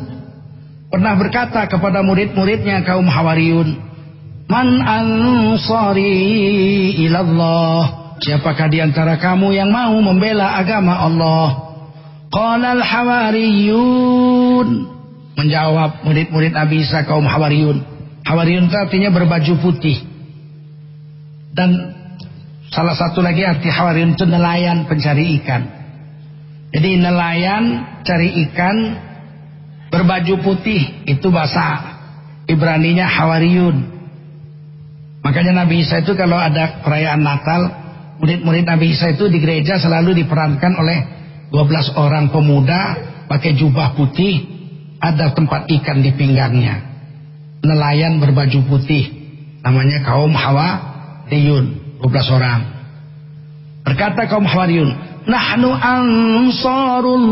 pernah berkata kepada murid-muridnya kaum Hawariyun, "Man ansari ilallah?" Siapakah di antara kamu yang mau membela agama Allah? Qalal hawariyun. Menjawab murid-murid Nabi Isa kaum hawariyun. Hawariyun itu artinya berbaju putih. Dan salah satu lagi arti hawariyun itu nelayan pencari ikan. Jadi nelayan cari ikan berbaju putih itu bahasa Ibraninya hawariyun. Makanya Nabi Isa itu kalau ada perayaan Natal murid-murid Nabi Isa itu di gereja selalu diperankan oleh 12 orang pemuda pakai jubah putih ada tempat ikan di pinggangnya nelayan berbaju putih namanya kaum Hawa Diyun 12 orang. Berkata kaum Hawariyun nahnu ansarullah.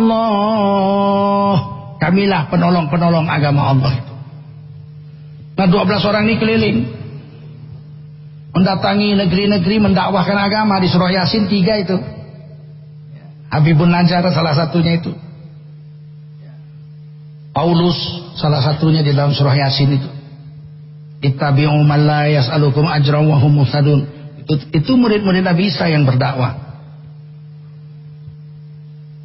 Kamilah penolong-penolong agama Allah itu. Nah 12 orang ini keliling. Mendatangi negeri-negeri mendakwahkan agama di surah Yasin tiga itu. Habibun Najjar salah satunya itu. Paulus salah satunya di dalam surah Yasin itu. Ittabi'u man la yas'alukum ajran wa hum muhtadun itu, murid-murid Nabi Isa yang berdakwah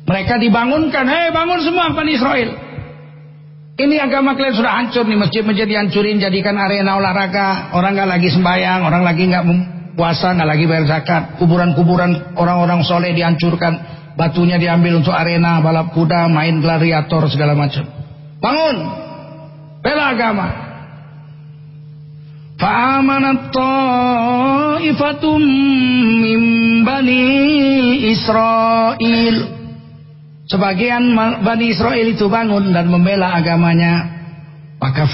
mereka dibangunkan hei bangun semua Bani Israel ini agama kalian sudah hancur nih masjid-masjid dihancurin jadikan arena olahraga. Orang nggak lagi sembahyang, orang lagi nggak puasa, nggak lagi bayar zakat. Kuburan-kuburan orang-orang soleh dihancurkan, batunya diambil untuk arena balap kuda, main gladiator segala macam. Bangun, bela agama. Fa'amanat ta'ifatum min bani Israel Sebagian Bani Israel itu bangun dan membela agamanya. Maka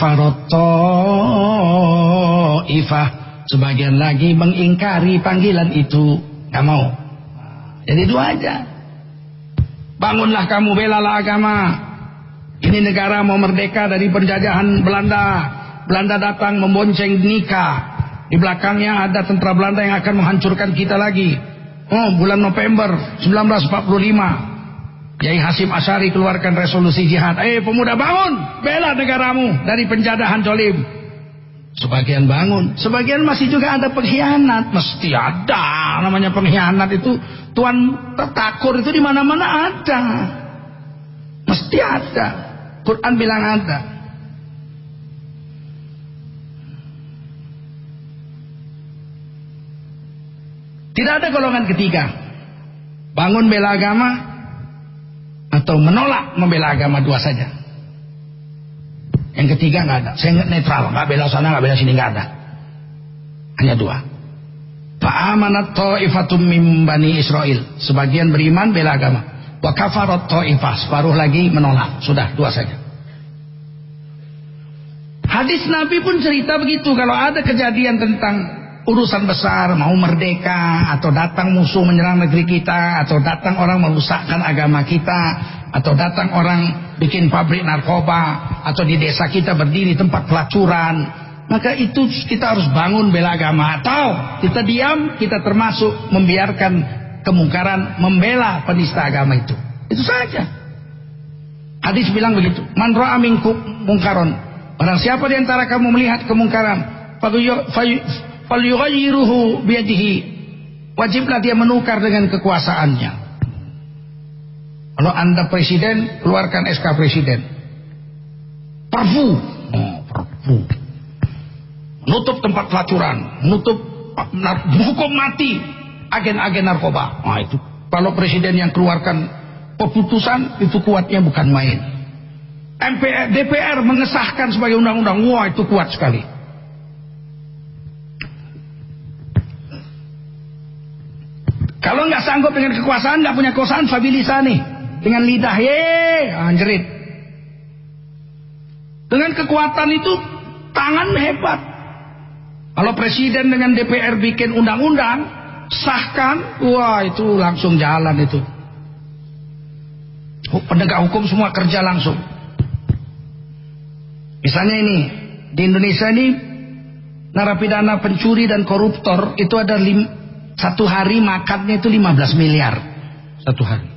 Ifah sebagian lagi mengingkari panggilan itu. Gak mau. Jadi dua aja. Bangunlah kamu belalah agama. Ini negara mau merdeka dari penjajahan Belanda. Belanda datang membonceng nikah. Di belakangnya ada tentara Belanda yang akan menghancurkan kita lagi. Oh, bulan November 1945. Kiai Hasim Asyari keluarkan resolusi jihad. Eh pemuda bangun, bela negaramu dari penjajahan jolim. Sebagian bangun, sebagian masih juga ada pengkhianat. Mesti ada namanya pengkhianat itu. Tuan tertakur itu di mana-mana ada. Mesti ada. Quran bilang ada. Tidak ada golongan ketiga. Bangun bela agama atau menolak membela agama dua saja. Yang ketiga nggak ada. Saya netral, nggak bela sana, nggak bela sini nggak ada. Hanya dua. Fa'amanat ta'ifatum min bani Israel. Sebagian beriman bela agama. Wa kafarat ta'ifah. Separuh lagi menolak. Sudah, dua saja. Hadis Nabi pun cerita begitu. Kalau ada kejadian tentang urusan besar mau merdeka atau datang musuh menyerang negeri kita atau datang orang merusakkan agama kita atau datang orang bikin pabrik narkoba atau di desa kita berdiri tempat pelacuran maka itu kita harus bangun bela agama. Atau kita diam kita termasuk membiarkan kemungkaran membela penista agama itu. Itu saja. Hadis bilang begitu. Man ra'a mungkaron. Barang siapa di antara kamu melihat kemungkaran falyughayyiruhu biyadihi. Wajiblah dia menukar dengan kekuasaannya. Kalau anda presiden keluarkan SK presiden. Perpu. Oh, perpu. Menutup tempat pelacuran. Menutup hukum mati. Agen-agen narkoba. Nah itu. Kalau presiden yang keluarkan keputusan itu kuatnya bukan main. MPR, DPR mengesahkan sebagai undang-undang. Wah itu kuat sekali Kalau nggak sanggup dengan kekuasaan, nggak punya kekuasaan, nih dengan lidah, ye, anjrit. Dengan kekuatan itu tangan hebat. Kalau presiden dengan DPR bikin undang-undang, sahkan, wah itu langsung jalan itu. Penegak hukum semua kerja langsung. Misalnya ini, di Indonesia ini narapidana pencuri dan koruptor itu ada lim, satu hari makannya itu 15 miliar. Satu hari.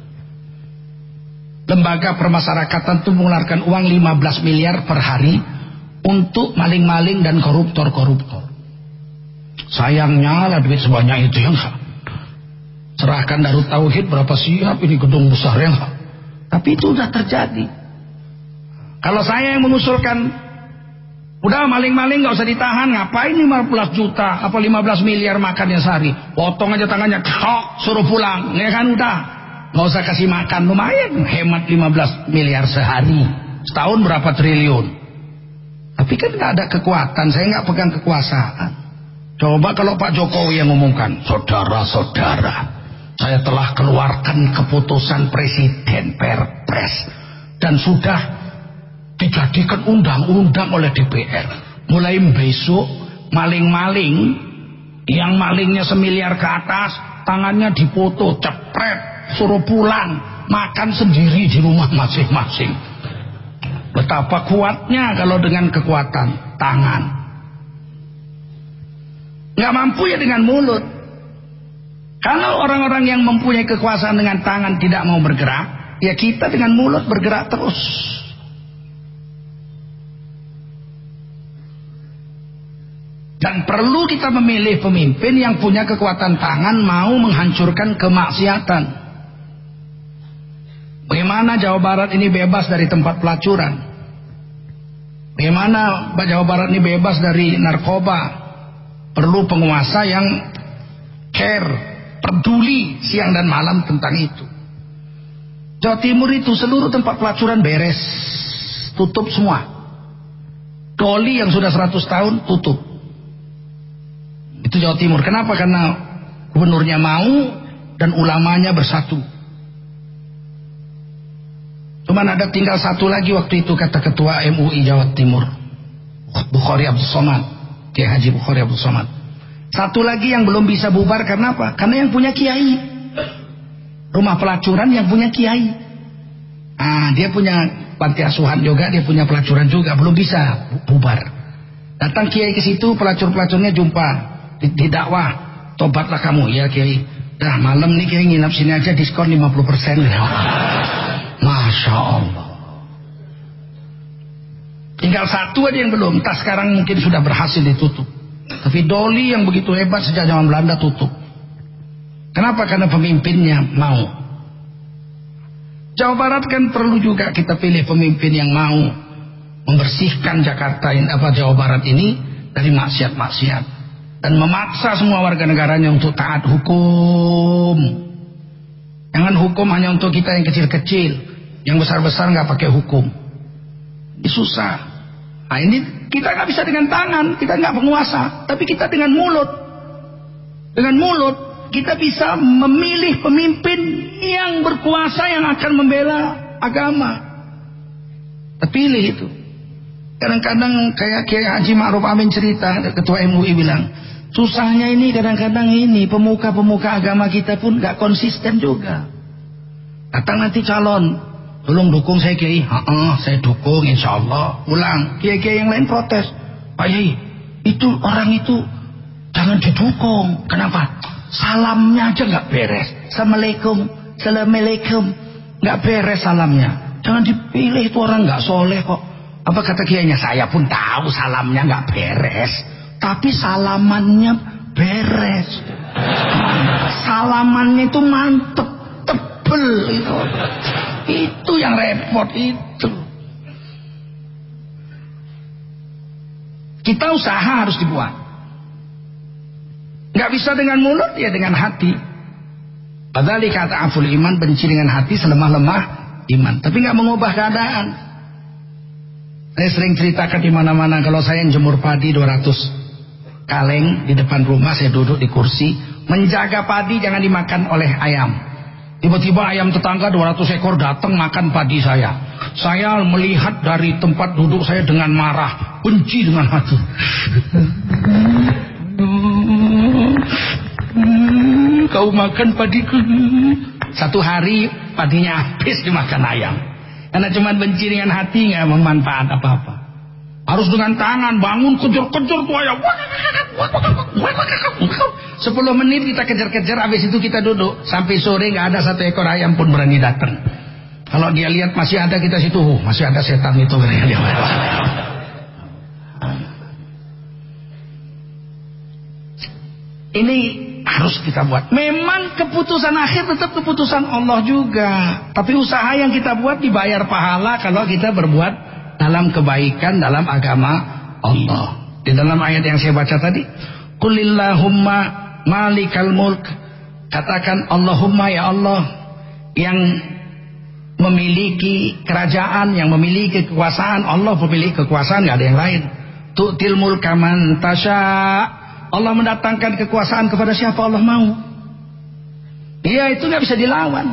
Lembaga permasyarakatan itu mengeluarkan uang 15 miliar per hari untuk maling-maling dan koruptor-koruptor. Sayangnya lah duit sebanyak itu yang serahkan Darut Tauhid berapa siap ini gedung besar yang tapi itu sudah terjadi. Kalau saya yang mengusulkan Udah maling-maling gak usah ditahan, ngapain 15 juta apa 15 miliar makannya sehari? Potong aja tangannya, kok suruh pulang, ya kan udah. Gak usah kasih makan, lumayan hemat 15 miliar sehari. Setahun berapa triliun? Tapi kan gak ada kekuatan, saya gak pegang kekuasaan. Coba kalau Pak Jokowi yang ngomongkan, saudara-saudara, saya telah keluarkan keputusan presiden perpres dan sudah dijadikan undang-undang oleh DPR. Mulai besok maling-maling yang malingnya semiliar ke atas, tangannya dipoto, cepret, suruh pulang, makan sendiri di rumah masing-masing. Betapa kuatnya kalau dengan kekuatan tangan. Nggak mampu ya dengan mulut. Kalau orang-orang yang mempunyai kekuasaan dengan tangan tidak mau bergerak, ya kita dengan mulut bergerak terus. Dan perlu kita memilih pemimpin yang punya kekuatan tangan mau menghancurkan kemaksiatan. Bagaimana Jawa Barat ini bebas dari tempat pelacuran? Bagaimana Jawa Barat ini bebas dari narkoba? Perlu penguasa yang care, peduli siang dan malam tentang itu. Jawa Timur itu seluruh tempat pelacuran beres, tutup semua. Doli yang sudah 100 tahun tutup. Itu Jawa Timur. Kenapa? Karena gubernurnya mau dan ulamanya bersatu. Cuman ada tinggal satu lagi waktu itu kata ketua MUI Jawa Timur. Bukhari Abdul Somad. Kiai Haji Bukhari Abdul Somad. Satu lagi yang belum bisa bubar karena apa? Karena yang punya kiai. Rumah pelacuran yang punya kiai. Ah, dia punya panti asuhan juga, dia punya pelacuran juga, belum bisa bubar. Datang kiai ke situ, pelacur-pelacurnya jumpa di, dakwah tobatlah kamu. Ya kiai. Dah malam nih kiai nginap sini aja diskon 50% ya. Masya Allah. Tinggal satu aja yang belum. Tas sekarang mungkin sudah berhasil ditutup. Tapi Doli yang begitu hebat sejak zaman Belanda tutup. Kenapa? Karena pemimpinnya mau. Jawa Barat kan perlu juga kita pilih pemimpin yang mau. Membersihkan Jakarta apa Jawa Barat ini dari maksiat-maksiat dan memaksa semua warga negaranya untuk taat hukum. Jangan hukum hanya untuk kita yang kecil-kecil, yang besar-besar nggak pakai hukum. Ini susah. Nah ini kita nggak bisa dengan tangan, kita nggak penguasa, tapi kita dengan mulut. Dengan mulut kita bisa memilih pemimpin yang berkuasa yang akan membela agama. Terpilih itu. Kadang-kadang kayak Kiai Haji Ma'ruf Amin cerita, ketua MUI bilang, susahnya ini kadang-kadang ini pemuka-pemuka agama kita pun gak konsisten juga. Datang nanti calon, tolong dukung saya Kiai. Heeh, saya dukung insya Allah. Pulang, Kiai-Kiai yang lain protes. Pak Yai, itu orang itu jangan didukung. Kenapa? Salamnya aja gak beres. Assalamualaikum, Assalamualaikum. Gak beres salamnya. Jangan dipilih itu orang gak soleh kok. Apa kata kiainya? Saya pun tahu salamnya nggak beres, tapi salamannya beres. Salamannya itu mantep, tebel itu. Itu yang repot itu. Kita usaha harus dibuat. Nggak bisa dengan mulut ya dengan hati. Padahal kata aful iman benci dengan hati selemah-lemah iman. Tapi nggak mengubah keadaan. Saya sering ceritakan di mana-mana kalau saya yang jemur padi 200 kaleng di depan rumah saya duduk di kursi menjaga padi jangan dimakan oleh ayam. Tiba-tiba ayam tetangga 200 ekor datang makan padi saya. Saya melihat dari tempat duduk saya dengan marah, benci dengan hati. Kau makan padiku. Satu hari padinya habis dimakan ayam. Karena cuma benci dengan hati nggak memanfaat apa-apa. Harus dengan tangan bangun kejar-kejar tuh ayam. Sepuluh menit kita kejar-kejar, habis itu kita duduk sampai sore nggak ada satu ekor ayam pun berani datang. Kalau dia lihat masih ada kita situ, oh, masih ada setan itu dia. Ini harus kita buat. Memang keputusan akhir tetap keputusan Allah juga. Tapi usaha yang kita buat dibayar pahala kalau kita berbuat dalam kebaikan dalam agama Allah. Di dalam ayat yang saya baca tadi, Qulillahumma malikal mulk. Katakan Allahumma ya Allah yang memiliki kerajaan, yang memiliki kekuasaan. Allah pemilik kekuasaan, nggak ada yang lain. Tu'til mulka man tasya' Allah mendatangkan kekuasaan kepada siapa Allah mau. Iya itu nggak bisa dilawan.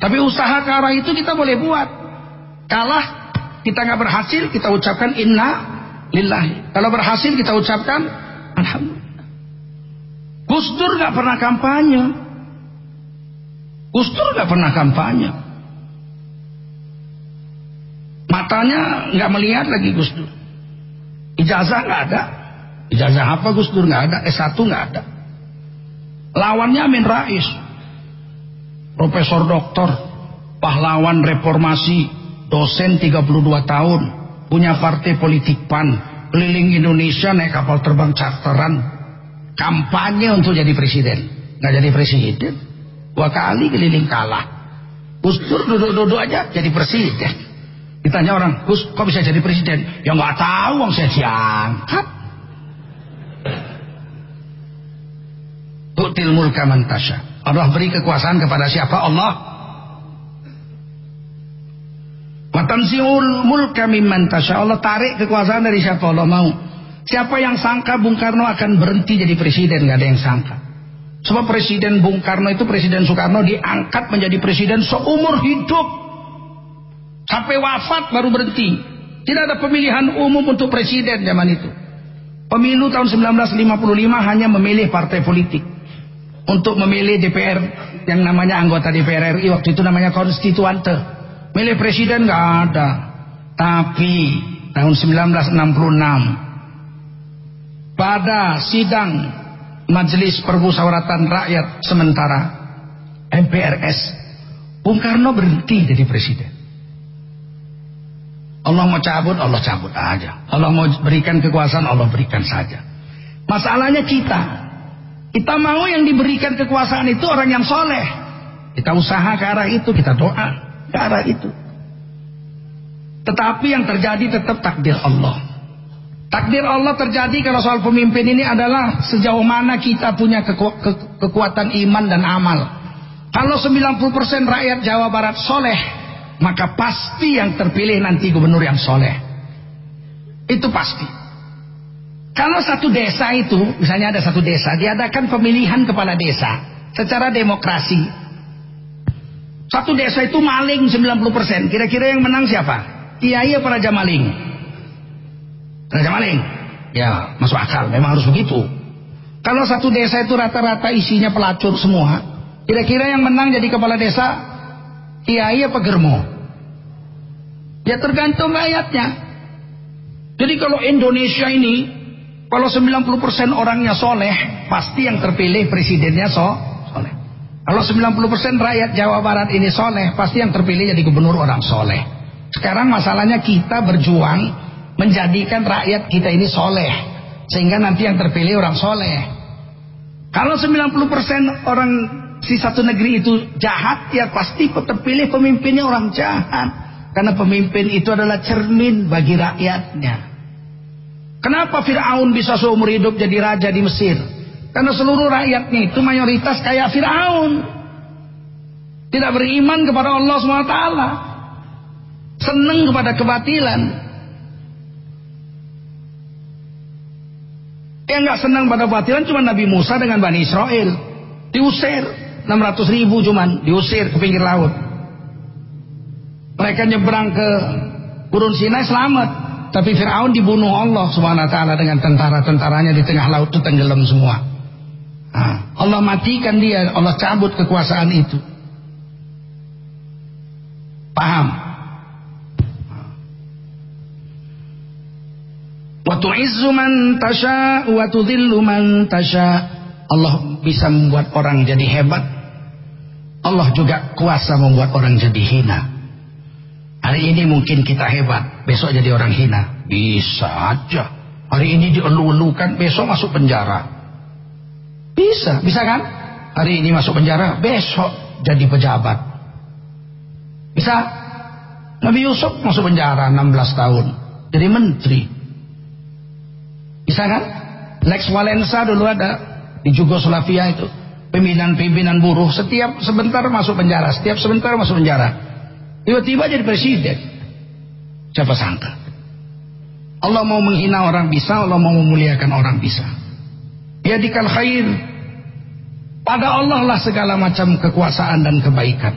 Tapi usaha ke arah itu kita boleh buat. Kalah kita nggak berhasil kita ucapkan inna lillahi. Kalau berhasil kita ucapkan alhamdulillah. Gus Dur nggak pernah kampanye. Gus Dur nggak pernah kampanye. Matanya nggak melihat lagi Gus Dur. Ijazah nggak ada. Ijazah apa Gus Dur nggak ada, S1 nggak ada. Lawannya Amin Rais, Profesor Doktor, pahlawan reformasi, dosen 32 tahun, punya partai politik PAN, keliling Indonesia naik kapal terbang charteran, kampanye untuk jadi presiden, nggak jadi presiden, dua kali keliling kalah. Gus Dur duduk-duduk aja jadi presiden. Ditanya orang, Gus kok bisa jadi presiden? Ya nggak tahu, wong saya diangkat. Tu'til mulka man tasha. Allah beri kekuasaan kepada siapa? Allah. Watansiul mulka mimman. Allah tarik kekuasaan dari siapa Allah mau. Siapa yang sangka Bung Karno akan berhenti jadi presiden? Gak ada yang sangka. Sebab presiden Bung Karno itu presiden Soekarno diangkat menjadi presiden seumur hidup. Sampai wafat baru berhenti. Tidak ada pemilihan umum untuk presiden zaman itu. Pemilu tahun 1955 hanya memilih partai politik untuk memilih DPR yang namanya anggota DPR RI waktu itu namanya konstituante. Milih presiden nggak ada. Tapi tahun 1966 pada sidang Majelis Permusyawaratan Rakyat sementara MPRS Bung Karno berhenti jadi presiden. Allah mau cabut, Allah cabut aja. Allah mau berikan kekuasaan, Allah berikan saja. Masalahnya kita kita mau yang diberikan kekuasaan itu orang yang soleh. Kita usaha ke arah itu, kita doa ke arah itu. Tetapi yang terjadi tetap takdir Allah. Takdir Allah terjadi kalau soal pemimpin ini adalah sejauh mana kita punya keku ke kekuatan iman dan amal. Kalau 90% rakyat Jawa Barat soleh, maka pasti yang terpilih nanti gubernur yang soleh. Itu pasti. Kalau satu desa itu, misalnya ada satu desa, diadakan pemilihan kepala desa secara demokrasi. Satu desa itu maling 90%. Kira-kira yang menang siapa? Kiai apa Raja Maling? Raja maling. Ya, masuk akal. Memang harus begitu. Kalau satu desa itu rata-rata isinya pelacur semua, kira-kira yang menang jadi kepala desa kiai apa germo? Ya tergantung rakyatnya. Jadi kalau Indonesia ini kalau 90% orangnya soleh, pasti yang terpilih presidennya so, soleh. Kalau 90% rakyat Jawa Barat ini soleh, pasti yang terpilih jadi gubernur orang soleh. Sekarang masalahnya kita berjuang menjadikan rakyat kita ini soleh sehingga nanti yang terpilih orang soleh kalau 90% orang si satu negeri itu jahat ya pasti terpilih pemimpinnya orang jahat karena pemimpin itu adalah cermin bagi rakyatnya kenapa Fir'aun bisa seumur hidup jadi raja di Mesir karena seluruh rakyatnya itu mayoritas kayak Fir'aun tidak beriman kepada Allah SWT senang kepada kebatilan Yang nggak senang pada batilan cuma Nabi Musa dengan Bani Israel. Diusir. 600 ribu cuman diusir ke pinggir laut. Mereka nyebrang ke Gurun Sinai selamat. Tapi Fir'aun dibunuh Allah ta'ala dengan tentara-tentaranya di tengah laut itu tenggelam semua. Allah matikan dia, Allah cabut kekuasaan itu. Paham? Wa tu'izzu man tasha wa tudhillu man tasha. Allah bisa membuat orang jadi hebat. Allah juga kuasa membuat orang jadi hina. Hari ini mungkin kita hebat, besok jadi orang hina. Bisa aja. Hari ini dielu-elukan, besok masuk penjara. Bisa, bisa kan? Hari ini masuk penjara, besok jadi pejabat. Bisa? Nabi Yusuf masuk penjara 16 tahun, jadi menteri. Bisa kan? Lex Walensa dulu ada di Yugoslavia itu. Pimpinan-pimpinan buruh setiap sebentar masuk penjara, setiap sebentar masuk penjara. Tiba-tiba jadi presiden. Siapa sangka? Allah mau menghina orang bisa, Allah mau memuliakan orang bisa. Ya dikal khair. Pada Allah lah segala macam kekuasaan dan kebaikan.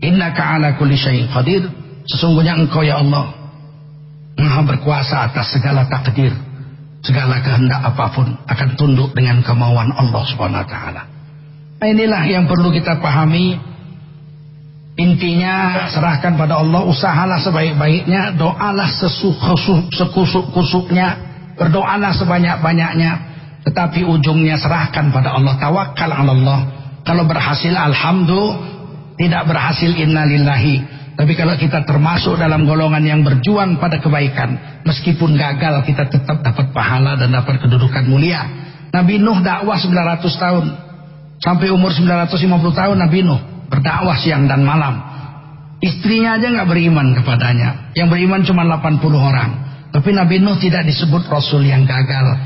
Inna ala kulli syai'in qadir. Sesungguhnya engkau ya Allah Maha berkuasa atas segala takdir segala kehendak apa pun akan tunduk dengan kemauan Allah Subhanahu wa taala. Nah, inilah yang perlu kita pahami. Intinya serahkan pada Allah, usahalah sebaik-baiknya, doalah sekusuk-kusuknya, berdoalah sebanyak-banyaknya, tetapi ujungnya serahkan pada Allah, tawakal Allah. Kalau berhasil alhamdulillah, tidak berhasil innalillahi. Tapi kalau kita termasuk dalam golongan yang berjuang pada kebaikan, meskipun gagal kita tetap dapat pahala dan dapat kedudukan mulia. Nabi Nuh dakwah 900 tahun. Sampai umur 950 tahun Nabi Nuh berdakwah siang dan malam. Istrinya aja nggak beriman kepadanya. Yang beriman cuma 80 orang. Tapi Nabi Nuh tidak disebut Rasul yang gagal.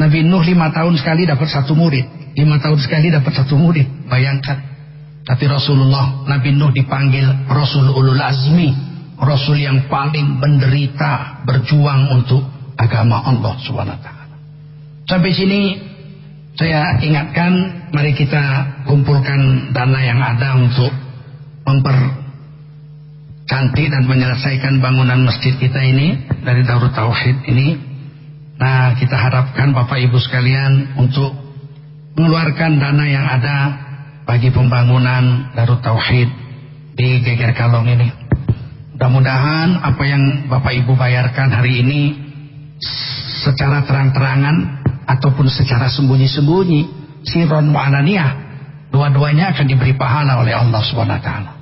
Nabi Nuh lima tahun sekali dapat satu murid. Lima tahun sekali dapat satu murid. Bayangkan. Tapi Rasulullah Nabi Nuh dipanggil Rasul Ulul Azmi, Rasul yang paling menderita berjuang untuk agama Allah taala. Sampai sini saya ingatkan mari kita kumpulkan dana yang ada untuk mempercantik dan menyelesaikan bangunan masjid kita ini dari Darut Tauhid ini. Nah, kita harapkan Bapak Ibu sekalian untuk mengeluarkan dana yang ada bagi pembangunan Darut Tauhid di Geger Kalong ini. Mudah-mudahan apa yang Bapak Ibu bayarkan hari ini secara terang-terangan ataupun secara sembunyi-sembunyi, sirron wa. Dua-duanya akan diberi pahala oleh Allah Subhanahu wa taala.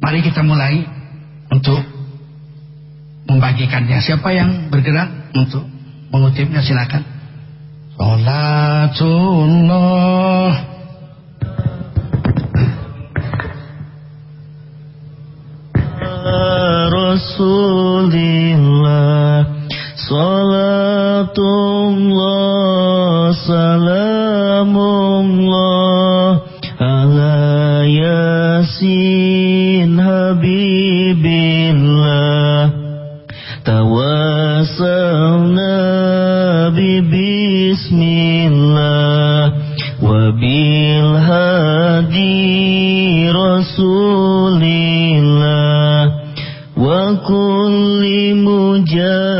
Mari kita mulai untuk membagikannya. Siapa yang bergerak untuk mengutipnya silakan. Salatullah ya Rasulillah Salatullah Salam Salatullah Salamullah Ala Yasin Habibillah Tawasalna Bismillah Wabil Hadi Rasulillah. Wa kulli mujahidin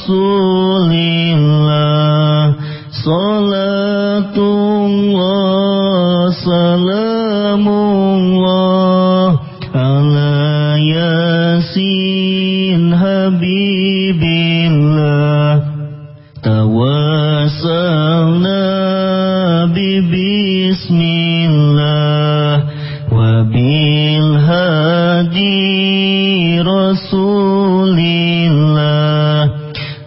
Rasulillah Salatullah Salamullah Ala Yasin Habibillah. Tawasalna Bismillah Wabil Hadi Rasulillah. Wa kulli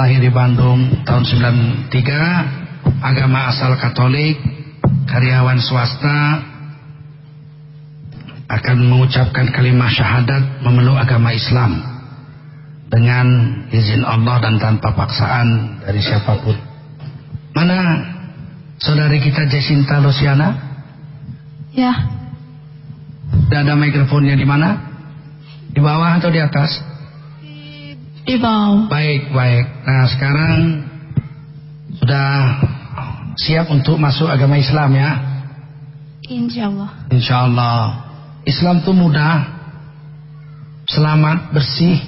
Lahir di Bandung tahun 93, agama asal Katolik, karyawan swasta akan mengucapkan kalimat syahadat memeluk agama Islam dengan izin Allah dan tanpa paksaan dari siapa pun. Mana saudari kita Jacinta Luciana? Ya, Tidak ada mikrofonnya di mana? Di bawah atau di atas? Bawah. Baik, baik. Nah sekarang sudah siap untuk masuk agama Islam ya? Insya Allah. Insya Allah. Islam itu mudah, selamat, bersih.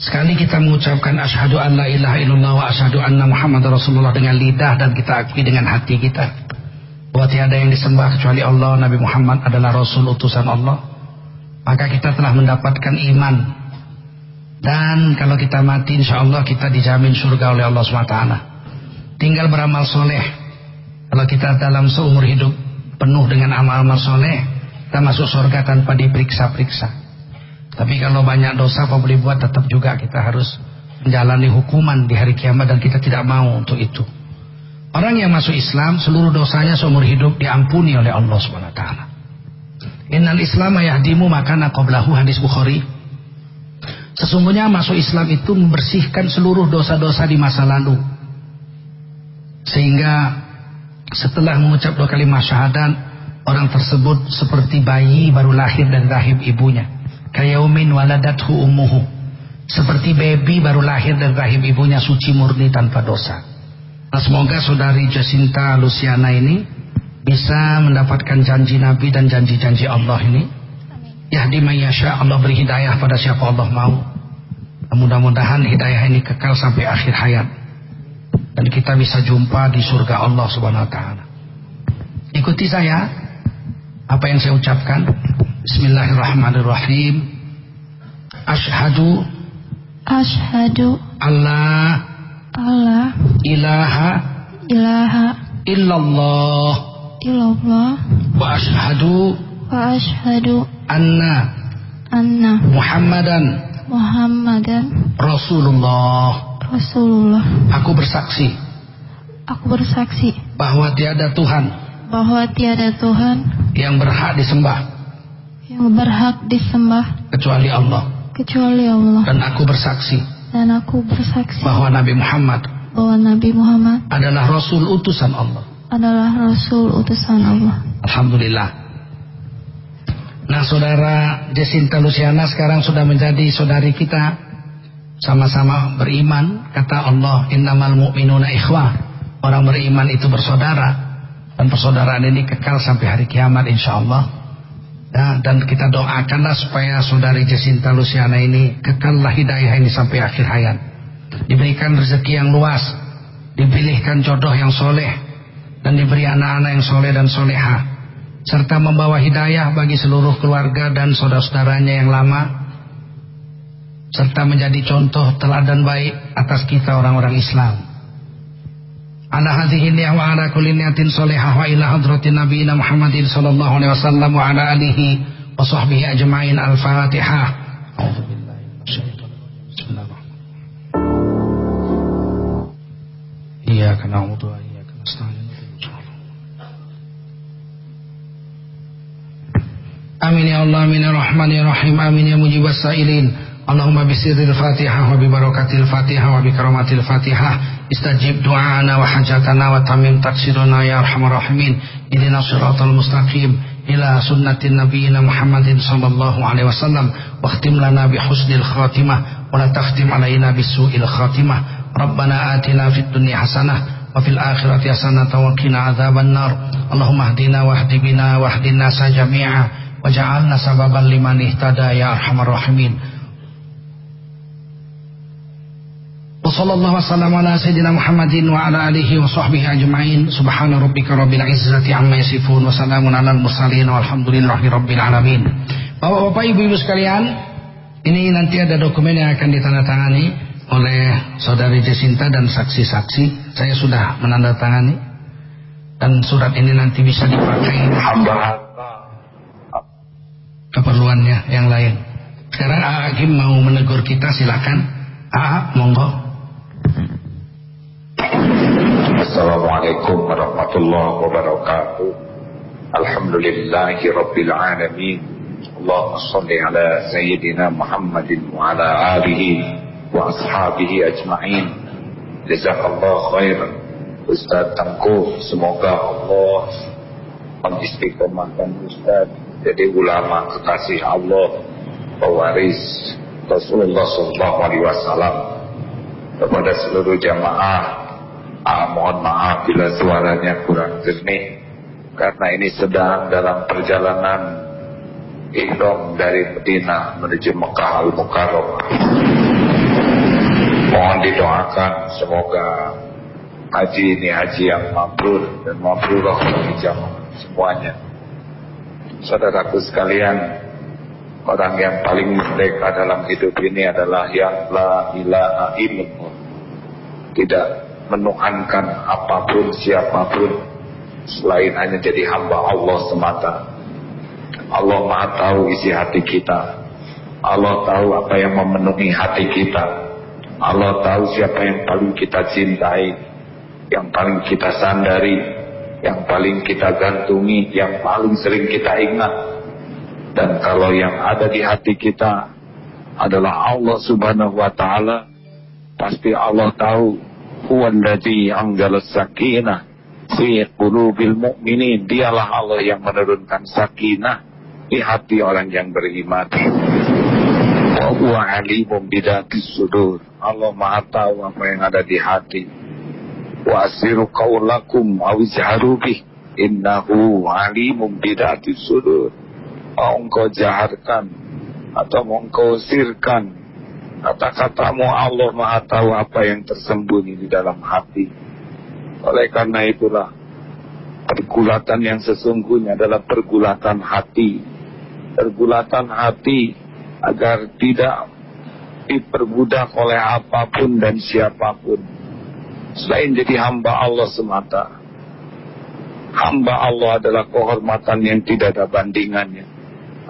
Sekali kita mengucapkan asyhadu an la ilaha illallah wa asyhadu anna Muhammad Rasulullah dengan lidah dan kita akui dengan hati kita. Bahwa tiada yang disembah kecuali Allah, Nabi Muhammad adalah Rasul utusan Allah. Maka kita telah mendapatkan iman. Dan kalau kita mati insya Allah kita dijamin surga oleh Allah SWT. Tinggal beramal soleh. Kalau kita dalam seumur hidup penuh dengan amal-amal soleh, kita masuk surga tanpa diperiksa-periksa. Tapi kalau banyak dosa apa boleh buat tetap juga kita harus menjalani hukuman di hari kiamat dan kita tidak mau untuk itu. Orang yang masuk Islam seluruh dosanya seumur hidup diampuni oleh Allah taala. Innal Islam yahdimu makana qablahu hadis Bukhari. Sesungguhnya masuk Islam itu membersihkan seluruh dosa-dosa di masa lalu. Sehingga setelah mengucap dua kalimat syahadat, orang tersebut seperti bayi baru lahir dari rahim ibunya. Kayaumin waladathu ummuhu. Seperti baby baru lahir dari rahim ibunya suci murni tanpa dosa. Nah, semoga saudari Jacinta Luciana ini bisa mendapatkan janji Nabi dan janji-janji Allah ini. Yahdi mayyasha Allah beri hidayah pada siapa Allah mau. Mudah-mudahan hidayah ini kekal sampai akhir hayat. Dan kita bisa jumpa di surga Allah Subhanahu wa taala. Ikuti saya apa yang saya ucapkan. Bismillahirrahmanirrahim. Ashhadu Ashhadu alla alla ilaha ilaha illallah illallah wa ashhadu wa ashhadu anna anna Muhammadan Muhammadan Rasulullah. Rasulullah. Aku bersaksi Aku bersaksi bahwa tiada Tuhan bahwa tiada Tuhan yang berhak disembah yang berhak disembah kecuali Allah. kecuali Allah Dan aku bersaksi dan aku bersaksi bahwa Nabi Muhammad bahwa Nabi Muhammad adalah Rasul utusan Allah. Adalah Rasul utusan Allah. Alhamdulillah. Nah saudara Jacinta Luciana sekarang sudah menjadi saudari kita. Sama-sama beriman. Kata Allah, innamal mu'minuna ikhwah. Orang beriman itu bersaudara. Dan persaudaraan ini kekal sampai hari kiamat insya Allah. Ya, dan kita doakanlah supaya saudari Jacinta Luciana ini kekallah hidayah ini sampai akhir hayat. Diberikan rezeki yang luas, dipilihkan jodoh yang soleh, dan diberi anak-anak yang soleh dan soleha, serta membawa hidayah bagi seluruh keluarga dan saudara-saudaranya yang lama, serta menjadi contoh teladan baik atas kita orang-orang Islam. Ala hadhihi ni'ah wa ala kulli ni'atin salihah wa ila hadratin nabiyina Muhammadin sallallahu alaihi wasallam wa ala alihi wa sahbihi ajma'in al-Fatihah. Iyyaka na'budu wa iyyaka nasta'in. Amin ya Allah, amin ya Rahman ya Rahim, amin ya mujibas sa'ilin. Allahumma bisirril Fatihah wa bi barakatil Fatihah wa bi karamatil Fatihah istajib du'ana wa hajatana wa tamim taksiruna ya arhamar rahimin. Siratal mustaqim ila sunnatin nabiyina Muhammadin sallallahu alaihi wasallam wa khtim lana bi husnil khatimah wa la takhtim alaina bisu'il khatimah. Rabbana atina fid dunya hasanah hasanah wa qina adzaban nar. Allahumma hdina wa hdi bina wa hdina jami'a waj'alna sababan liman ihtada ya arhamar rahimin. Wa sallallahu wasallam ala sayyidina muhammadin wa ala alihi wa sahbihi ajma'in. Subhana rabbika rabbil izzati amma yasifun wa salamun alal mursalin walhamdulillahi rabbil alamin. Bapak-bapak ibu-ibu sekalian ini nanti ada dokumen yang akan ditandatangani oleh saudari Jacinta dan saksi-saksi. Saya sudah menandatangani. Dan surat ini nanti bisa dipakai. Hamba keperluannya yang lain. Sekarang Hakim mau menegur kita silakan. Ah, monggo. Assalamualaikum warahmatullahi wabarakatuh Alhamdulillahi rabbil alamin Allahumma salli ala Sayyidina Muhammadin wa ala alihi wa ashabihi ajma'in Jazakallah khairan Ustaz Tangku Semoga Allah mengistiqomahkan Ustaz Jadi ulama kekasih Allah Pewaris Rasulullah SAW Kepada seluruh jamaah Ah, mohon maaf bila suaranya kurang jernih karena ini sedang dalam perjalanan ihram dari Medina menuju Mekah Al Mukarramah. Mohon didoakan semoga haji ini haji yang mabrur dan mabrurah bagi semuanya. Saudaraku sekalian, orang yang paling merdeka dalam hidup ini adalah yang la ilaha illallah. Tidak menuhankan apa pun siapa pun selain hanya jadi hamba Allah semata. Allah Maha tahu isi hati kita. Allah tahu apa yang memenuhi hati kita. Allah tahu siapa yang paling kita cintai, yang paling kita sandari, yang paling kita gantungi, yang paling sering kita ingat. Dan kalau yang ada di hati kita adalah Allah Subhanahu wa taala, pasti Allah tahu huwallazi anzala sakinah fi qulubil mu'minin. Dialah Allah yang menurunkan sakinah di hati orang yang beriman. Wa huwa sudur. Allah maha tahu apa yang ada di hati wa asiru qawlakum aw izharu bih innahu alimun bidatis sudur mau engkau jaharkan atau mau engkau sirkan Kata-katamu Allah maha tahu apa yang tersembunyi di dalam hati. Oleh karena itulah, pergulatan yang sesungguhnya adalah pergulatan hati. Pergulatan hati agar tidak diperbudak oleh apa pun dan siapa pun. Selain jadi hamba Allah semata. Hamba Allah adalah kehormatan yang tidak ada bandingannya.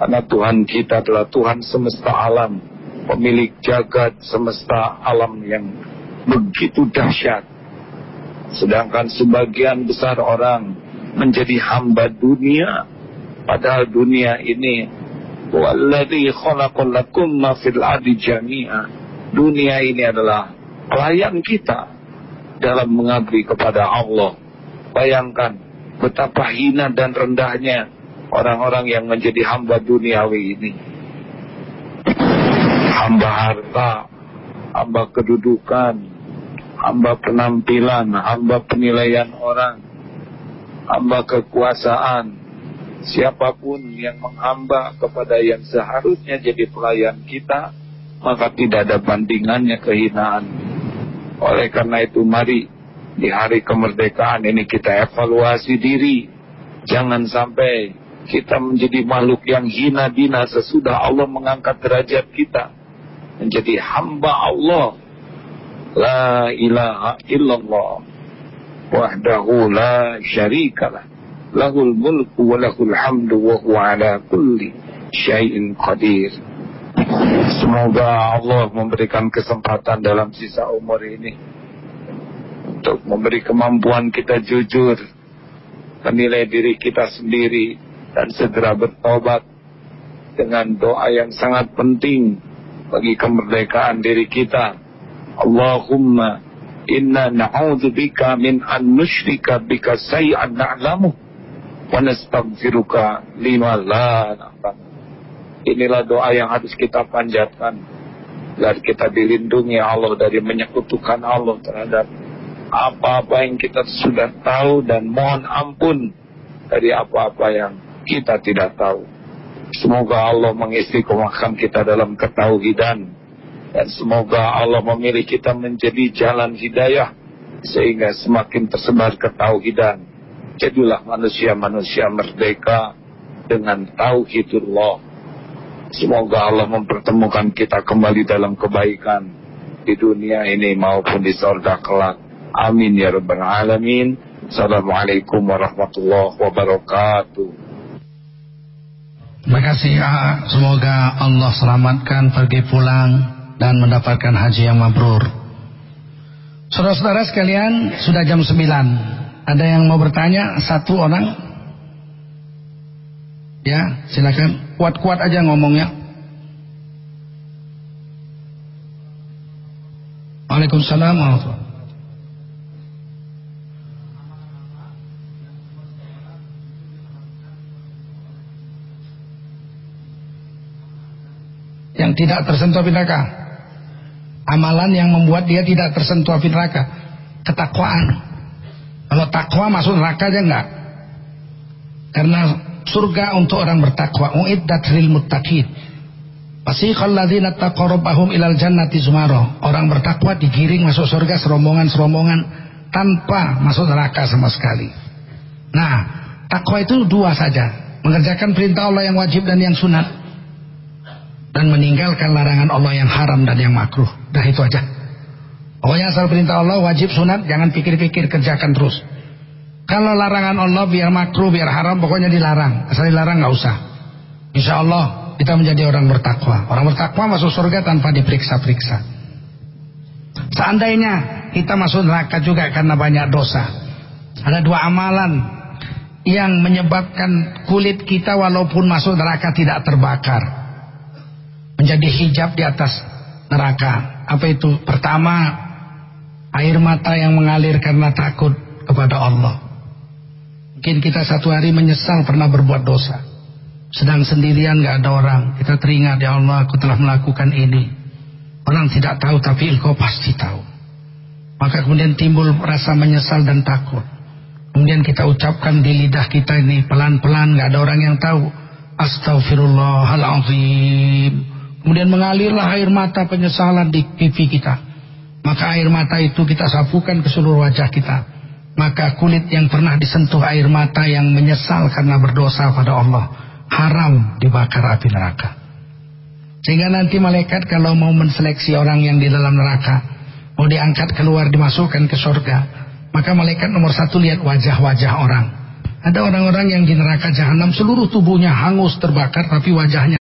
Karena Tuhan kita adalah Tuhan semesta alam pemilik jagat semesta alam yang begitu dahsyat. Sedangkan sebagian besar orang menjadi hamba dunia, padahal dunia ini walladzi ma fil ardi jami'a. Dunia ini adalah pelayan kita dalam mengabdi kepada Allah. Bayangkan betapa hina dan rendahnya orang-orang yang menjadi hamba duniawi ini hamba harta, hamba kedudukan, hamba penampilan, hamba penilaian orang, hamba kekuasaan, Siapa pun yang menghamba kepada yang seharusnya jadi pelayan kita, maka tidak ada bandingannya kehinaan. Oleh karena itu mari di hari kemerdekaan ini kita evaluasi diri. Jangan sampai kita menjadi makhluk yang hina dina sesudah Allah mengangkat derajat kita. Menjadi hamba Allah. La ilaha illallah. Wahdahu la syarikalah lahul mulku wa lahul hamdu wa huwa ala kulli syai'in qadir. Semoga Allah memberikan kesempatan dalam sisa umur ini untuk memberi kemampuan kita jujur, menilai diri kita sendiri dan segera bertobat dengan doa yang sangat penting bagi kemerdekaan diri kita. Allahumma inna na'udzubika min an nusyrika bika say'an na'lamu wa nastaghfiruka lima la Inilah doa yang harus kita panjatkan agar kita dilindungi Allah dari menyekutukan Allah terhadap apa-apa yang kita sudah tahu dan mohon ampun dari apa-apa yang kita tidak tahu. Semoga Allah mengistiqomahkan kita dalam ketauhidan dan semoga Allah memilih kita menjadi jalan hidayah sehingga semakin tersebar ketauhidan Jadilah manusia-manusia merdeka dengan tauhidullah. Semoga Allah mempertemukan kita kembali dalam kebaikan di dunia ini maupun di sorga kelak. Amin ya rabbal alamin. Assalamualaikum warahmatullahi wabarakatuh. Terima kasih ya. Semoga Allah selamatkan pergi pulang dan mendapatkan haji yang mabrur. Saudara-saudara sekalian, sudah jam 9. Ada yang mau bertanya? Satu orang? Ya, silakan. Kuat-kuat aja ngomongnya. Waalaikumsalam Yang tidak tersentuh api neraka. Amalan yang membuat dia tidak tersentuh api neraka. Ketakwaan. Kalau takwa masuk neraka aja enggak. Karena surga untuk orang bertakwa. Uiddat lil muttaqin. Wasiqal ladzina taqarrabahum ilal jannati zumara. Orang bertakwa digiring masuk surga serombongan-serombongan tanpa masuk neraka sama sekali. Nah, takwa itu dua saja. Mengerjakan perintah Allah yang wajib dan yang sunat. Dan meninggalkan larangan Allah yang haram dan yang makruh. Dah itu aja. Pokoknya asal perintah Allah wajib sunat jangan pikir-pikir kerjakan terus. Kalau larangan Allah biar makruh biar haram pokoknya dilarang. Asal dilarang nggak usah. Insya Allah kita menjadi orang bertakwa. Orang bertakwa masuk surga tanpa diperiksa-periksa. Seandainya kita masuk neraka juga karena banyak dosa. Ada dua amalan yang menyebabkan kulit kita walaupun masuk neraka tidak terbakar. Menjadi hijab di atas neraka. Apa itu? Pertama, air mata yang mengalir karena takut kepada Allah. Mungkin kita satu hari menyesal pernah berbuat dosa. Sedang sendirian gak ada orang. Kita teringat ya Allah aku telah melakukan ini. Orang tidak tahu tapi engkau pasti tahu. Maka kemudian timbul rasa menyesal dan takut. Kemudian kita ucapkan di lidah kita ini pelan-pelan gak ada orang yang tahu. Astaghfirullahaladzim. Kemudian mengalirlah air mata penyesalan di pipi kita. Maka air mata itu kita sapukan ke seluruh wajah kita. Maka kulit yang pernah disentuh air mata yang menyesal karena berdosa pada Allah. Haram dibakar api neraka. Sehingga nanti malaikat kalau mau menseleksi orang yang di dalam neraka. Mau diangkat keluar dimasukkan ke surga. Maka malaikat nomor satu lihat wajah-wajah orang. Ada orang-orang yang di neraka jahanam seluruh tubuhnya hangus terbakar tapi wajahnya